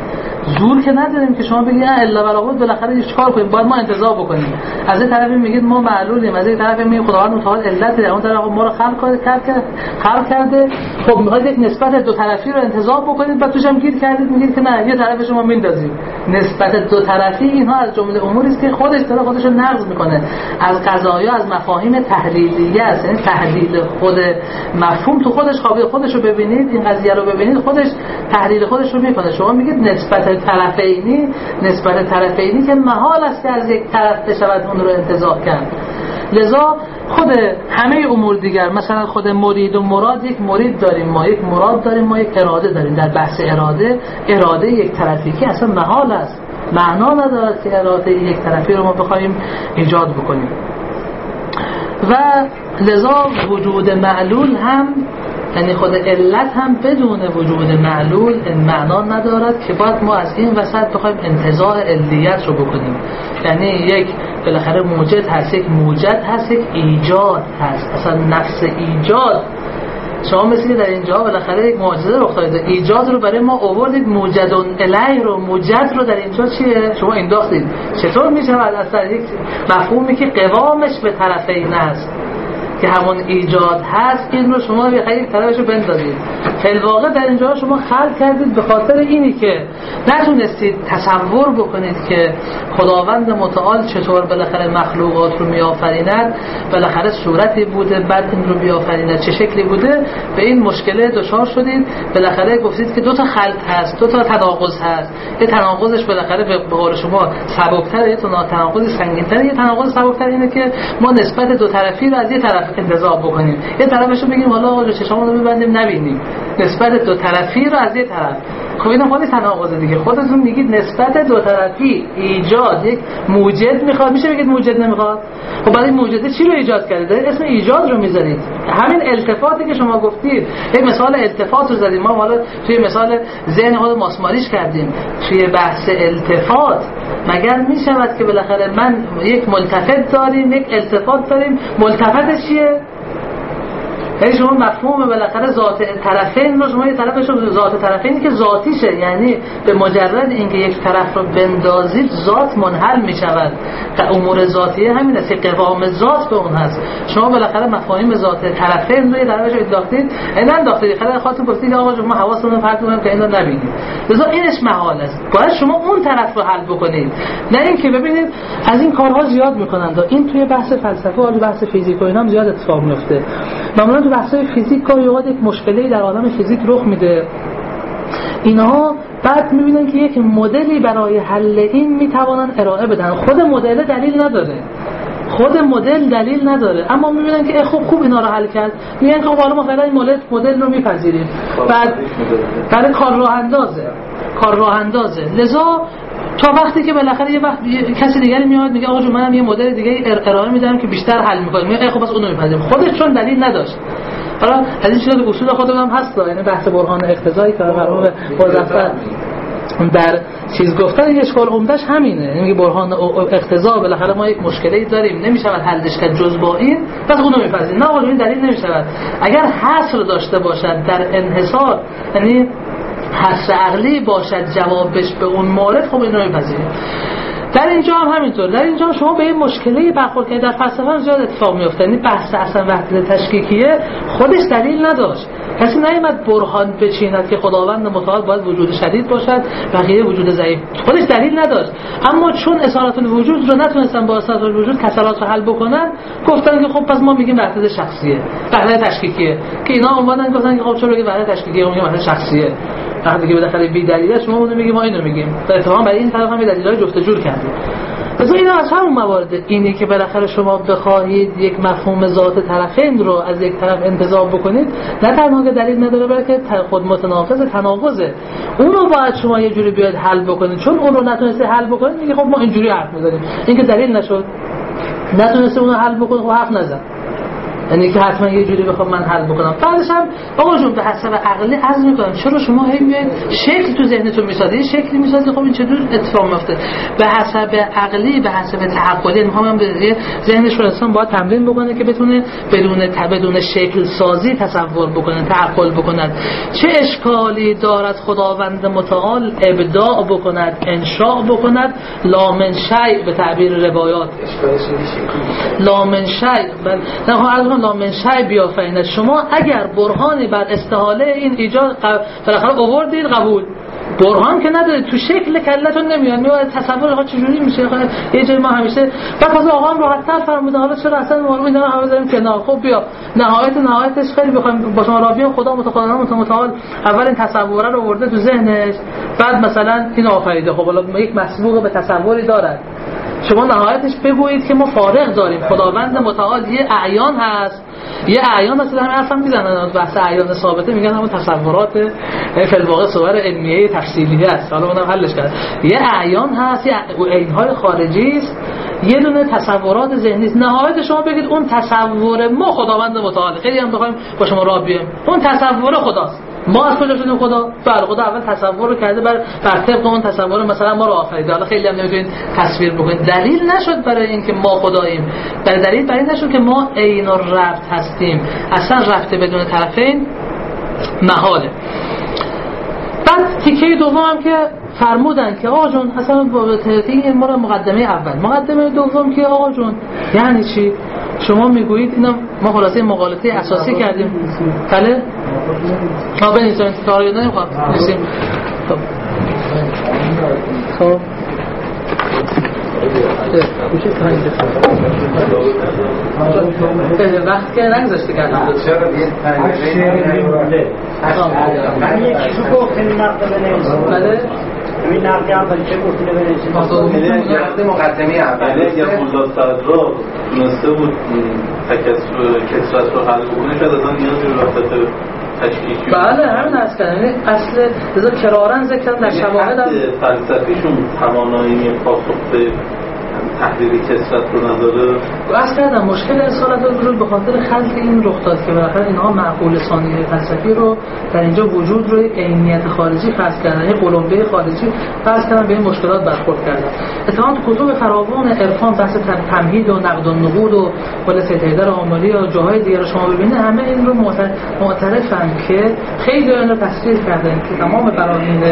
زور که نداریم که شما بگید الا بلا بود بالاخره یه کار کنیم باید ما انتظار بکنیم. از این طرفی میگید ما معلولیم از این طرفی میگید خداوند متعال علت اون طرف ما رو خلق کرده خلق کرده. خب می‌خواد یک نسبت دو طرفی رو انتظار بکنید بعد توش هم گیر کردید میگید که نه یه طرف شما میندازیم نسبت دو طرفی اینها از جمله اموری است که خودش داره خودش رو نقض می‌کنه. از قضایا از مفاهیم تحلیلیه است. یعنی تحلیل خود مفهوم تو خودش قابل خودش رو ببینید این قضیه رو ببینید خودش تحلیل خودش رو می‌کنه. شما میگید نسبت طرفینی نسبت طرفینی که محال است که از یک طرف بشود اون رو انتظار کرد. لذا خود همه امور دیگر مثلا خود مرید و مراد یک مرید داریم ما یک مراد داریم ما یک اراده داریم. در بحث اراده اراده یک طرفی که اصلا محال است. معنا ندارد که اراده یک طرفی رو ما بخوایم ایجاد بکنیم. و لذا وجود معلول هم یعنی خود علت هم بدون وجود معلول معنا ندارد که باید ما از این وسط بخوایم انتظار علیت رو بکنیم. یعنی یک بالاخره موجد هست یک موجد هست یک ایجاد هست. اصلا نفس ایجاد. شما مثل در اینجا بالاخره یک معجزه رخ داده. ایجاد رو برای ما آوردید. موجدون الی رو موجد رو در اینجا چیه؟ شما انداختید. چطور میشه از در یک مفهومی که قوامش به طرفین است. که همون ایجاد هست این رو شما به یک طرفش رو بندازید واقع در اینجا شما خلق کردید به خاطر اینی که نتونستید تصور بکنید که خداوند متعال چطور بالاخره مخلوقات رو میآفریند بالاخره صورتی بوده بعد این رو بیافریند چه شکلی بوده؟ به این مشکله دچار شدید. بالاخره گفتید که دو تا خلق هست دو تا تناقض هست. یه تناقضش بالاخره به قول شما سبکتره یه تناقض سنگین‌تره. یه تناقض سبکتر اینه که ما نسبت دو طرفی رو از یه طرف انتظار بکنیم. یه طرفشو بگیم حالا رو ببندیم نبینیم. نسبت دو طرفی رو از یه طرف. خب این خودی تناقض دیگه. خودتون میگید نسبت دو طرفی ایجاد یک موجد می‌خواد. میشه بگید موجد نمی‌خواد؟ خب برای موجده چی رو ایجاد کرده؟ اسم ایجاد رو می‌ذارید. همین التفاتی که شما گفتید یک مثال التفات رو زدیم. ما حالا توی مثال ذهن خود ماسمالیش کردیم. توی بحث التفات مگر می‌شود که بالاخره من یک ملتفت داریم یک التفات داریم. ملتفت چیه؟ یعنی شما مفهوم بالاخره ذات طرفین رو شما یه طرفش ذات طرفینی که ذاتیشه. یعنی به مجرد اینکه یک طرف رو بندازید ذات منحل می شود امور ذاتیه همین است. که قوام ذات به اون هست. شما بالاخره مفاهیم ذات طرفین رو یه طرفش انداختید. این انداختید خیلی خاطر گفتید آقا ما حواستون رو پرت کنیم که اینو نبینید. لذا اینش محال است. باید شما اون طرف رو حل بکنید. نه اینکه ببینید از این کارها زیاد می‌کنند. این توی بحث فلسفه و بحث فیزیک و اینا زیاد اتفاق میفته معمولا بحث فیزیک گاهی اوقات یک مشکلی در عالم فیزیک رخ میده. اینها بعد می‌بینن که یک مدلی برای حل این می‌توانن ارائه بدن. خود مدل دلیل نداره. خود مدل دلیل نداره. اما می‌بینن که خوب خوب اینا رو حل کرد. میگن که خب حالا ما فعلا این مدل مدل رو میپذیریم. بعد برای کار راه اندازه کار راه اندازه لذا تا وقتی که بالاخره یه وقت کسی دیگری میاد میگه آقا منم یه مدل دیگه ارائه میدم که بیشتر حل می‌کنه. میگه خب بس اونو میپذیریم خودش چون دلیل نداشت. حالا از این چیزا اصول خودم هم هست یعنی بحث برهان اقتضایی که مرحوم مظفر در چیز گفتن یه اشکال عمدش همینه. یعنی برهان اقتضا بالاخره ما یک مشکلی داریم. نمی‌شود حلش کرد جز با این پس اونو میپذیریم. نه دلیل نمی‌شود. اگر حصر داشته باشد در انحصار یعنی حس عقلی باشد جوابش به اون مورد خب این رو میپذیریم. در اینجا هم همینطور. در اینجا شما به این مشکلی برخورد کنید در فلسفه هم زیاد اتفاق میفته یعنی بحث اصلا وحدت تشکیکیه. خودش دلیل نداشت. کسی نیومد برهان بچیند که خداوند متعال باید وجود شدید باشد. بقیه وجود ضعیف. خودش دلیل نداشت. اما چون اصالت الوجود رو نتونستن با اصالت الوجود کسرات رو حل بکنن گفتن که خب پس ما میگیم وحدت شخصیه. وحدت تشکیکیه. که اینا اومدن گفتن که خب چرا بگیم وحدت تشکیکیه؟ میگیم وحدت شخصیه. وقتی که بالاخره بی دلیله شما اونو میگیم ما اینو میگیم. در اتفاقا برای این طرف هم دلیلای جفت جور کردیم پس اینا از همون موارد اینی که بالاخره شما بخواهید یک مفهوم ذات طرفین رو از یک طرف انتظار بکنید. نه تنها که دلیل نداره بلکه خود متناقض تناقضه. اون رو باید شما یه جوری بیاید حل بکنید. چون اون رو نتونسته حل بکنید میگه خب ما اینجوری حرف می‌زنیم. این که دلیل نشد. نتونسته اون رو حل بکنه خب حرف نزن. یعنی که حتما یه جوری بخوام من حل بکنم. بعدش هم آقا جون به حسب عقلی عرض می‌کنم. چرا شما هی میاد شکل تو ذهنتون می‌سازید یه شکلی می‌سازید خب این چه چطور اتفاق میفته به حسب عقلی به حسب تعقلی می‌خوام به ذهنش رو انسان باید تمرین بکنه که بتونه بدون بدون شکل سازی تصور بکنه تعقل بکند. چه اشکالی دارد خداوند متعال ابداع بکند انشاء بکند؟ لامن به تعبیر روایات. لامن شیء. نه لا من شای بیافریند شما اگر برهانی بر استحاله این ایجاد بالاخره آوردید قبول. برهان که نداره تو شکل کلتون نمیاد. میاد تصور ها چجوری میشه؟ یه جای ما همیشه بعد از آقا هم راحت تر فرموده حالا چرا اصلا ما رو همه داریم کنار. خب بیا. نهایت نهایتش خیلی بخوایم با شما رابطه خدا متعال متعال اول این تصوره رو ورده تو ذهنش. بعد مثلا این آفریده. خب حالا یک مسبوق به تصوری دارد. شما نهایتش بگویید که ما فارغ داریم. خداوند متعال یه اعیان هست. یه اعیان هست همه حرف هم می‌زنن. بحث اعیان ثابته میگن همون تصورات فی الواقع صور علمیه تفصیلی هست. حالا اونم حلش کرد. یه اعیان هست یه عینهای خارجی است. یه دونه تصورات ذهنی است. نهایت شما بگید اون تصور ما خداوند متعال. خیلی هم بخوایم با شما راه بیایم. اون تصور خداست. ما از کجا شدیم خدا؟ بله خدا اول تصور رو کرده بر بر طبق اون تصور مثلا ما رو آفریده. حالا خیلی هم نمی‌تونید تصویر بکنید دلیل نشد برای اینکه ما خداییم. برای دلیل برای نشد که ما عین و ربط هستیم. اصلا رفته بدون طرفین محاله. بعد تیکه دوم هم که فرمودن که آقا جون اصلا با این ما مقدمه اول. مقدمه دوم که آقا جون یعنی چی؟ شما می‌گویید اینا ما خلاصه مقالطه اساسی کردیم. بله؟ ما بنویسیم کار یاد نمی‌خواد بنویسیم خب. خب. به وقت که نگذاشته کردم. چرا؟ یه من رو گفتیم نقد بنویسیم بله همین نقد اول چه گفتیم بنویسیم وقتی مقدمه یعنی اگر اول ملا صدرا تونسته بود کسرت رو حل بکنه شاید اصلا نیازی به تشکیشی بله همین هست کردن یعنی اصل لذا کرارن ذکر کردن در شواهد هم فلسفیشون توانایی پاسخ به تحلیل کسرت رو نداره. بحث کردم مشکل اصالت وجود به خاطر خلق این رخ داد که بالاخره اینها معقول ثانی فلسفی رو در اینجا وجود رو یک عینیت خارجی فرض کردن یک قلمبه خارجی فرض کردن به این مشکلات برخورد کردن. اتفاقا تو کتب فراوان عرفان بحث تم- تمهید و نقد و نقود و کل سیدر عاملی و جاهای دیگر رو شما ببینید همه این رو معتر- معترفن که خیلی این رو تصویر کردن که تمام براهین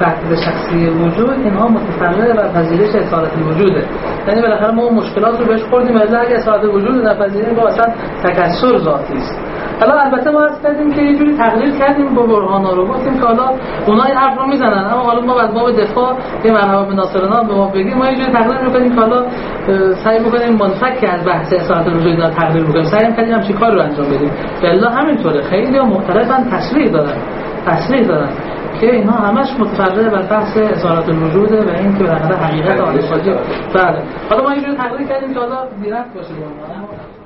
وحدت شخصی وجود اینها متفرع بر پذیرش اصالت الوجوده یعنی بالاخره ما اون مشکلات رو بهش خوردیم ولی اگه اصالت وجود نپذیریم با اصلا تکسر ذاتی است. حالا البته ما از کردیم که یه جوری تقلید کردیم با برهانا رو. گفتیم که حالا اونا این حرف رو می‌زنن اما حالا ما بعد باب دفاع یه مرحبا به ناصرنا به ما بگیم ما یه جوری تقلید می‌کنیم که حالا سعی می‌کنیم منفک از بحث اصالت وجود اینا تقلید بکنیم سعی می‌کنیم همچین کار رو انجام بدیم. بلا همینطوره. خیلی محترفن تصریح دارن تصریح دارن که اینا همش متفرع بر بحث اصالت الوجوده و این که بالاخره حقیقت آن بله. حالا ما یه جوری تقلید کردیم که حالا دیرفت باشه به.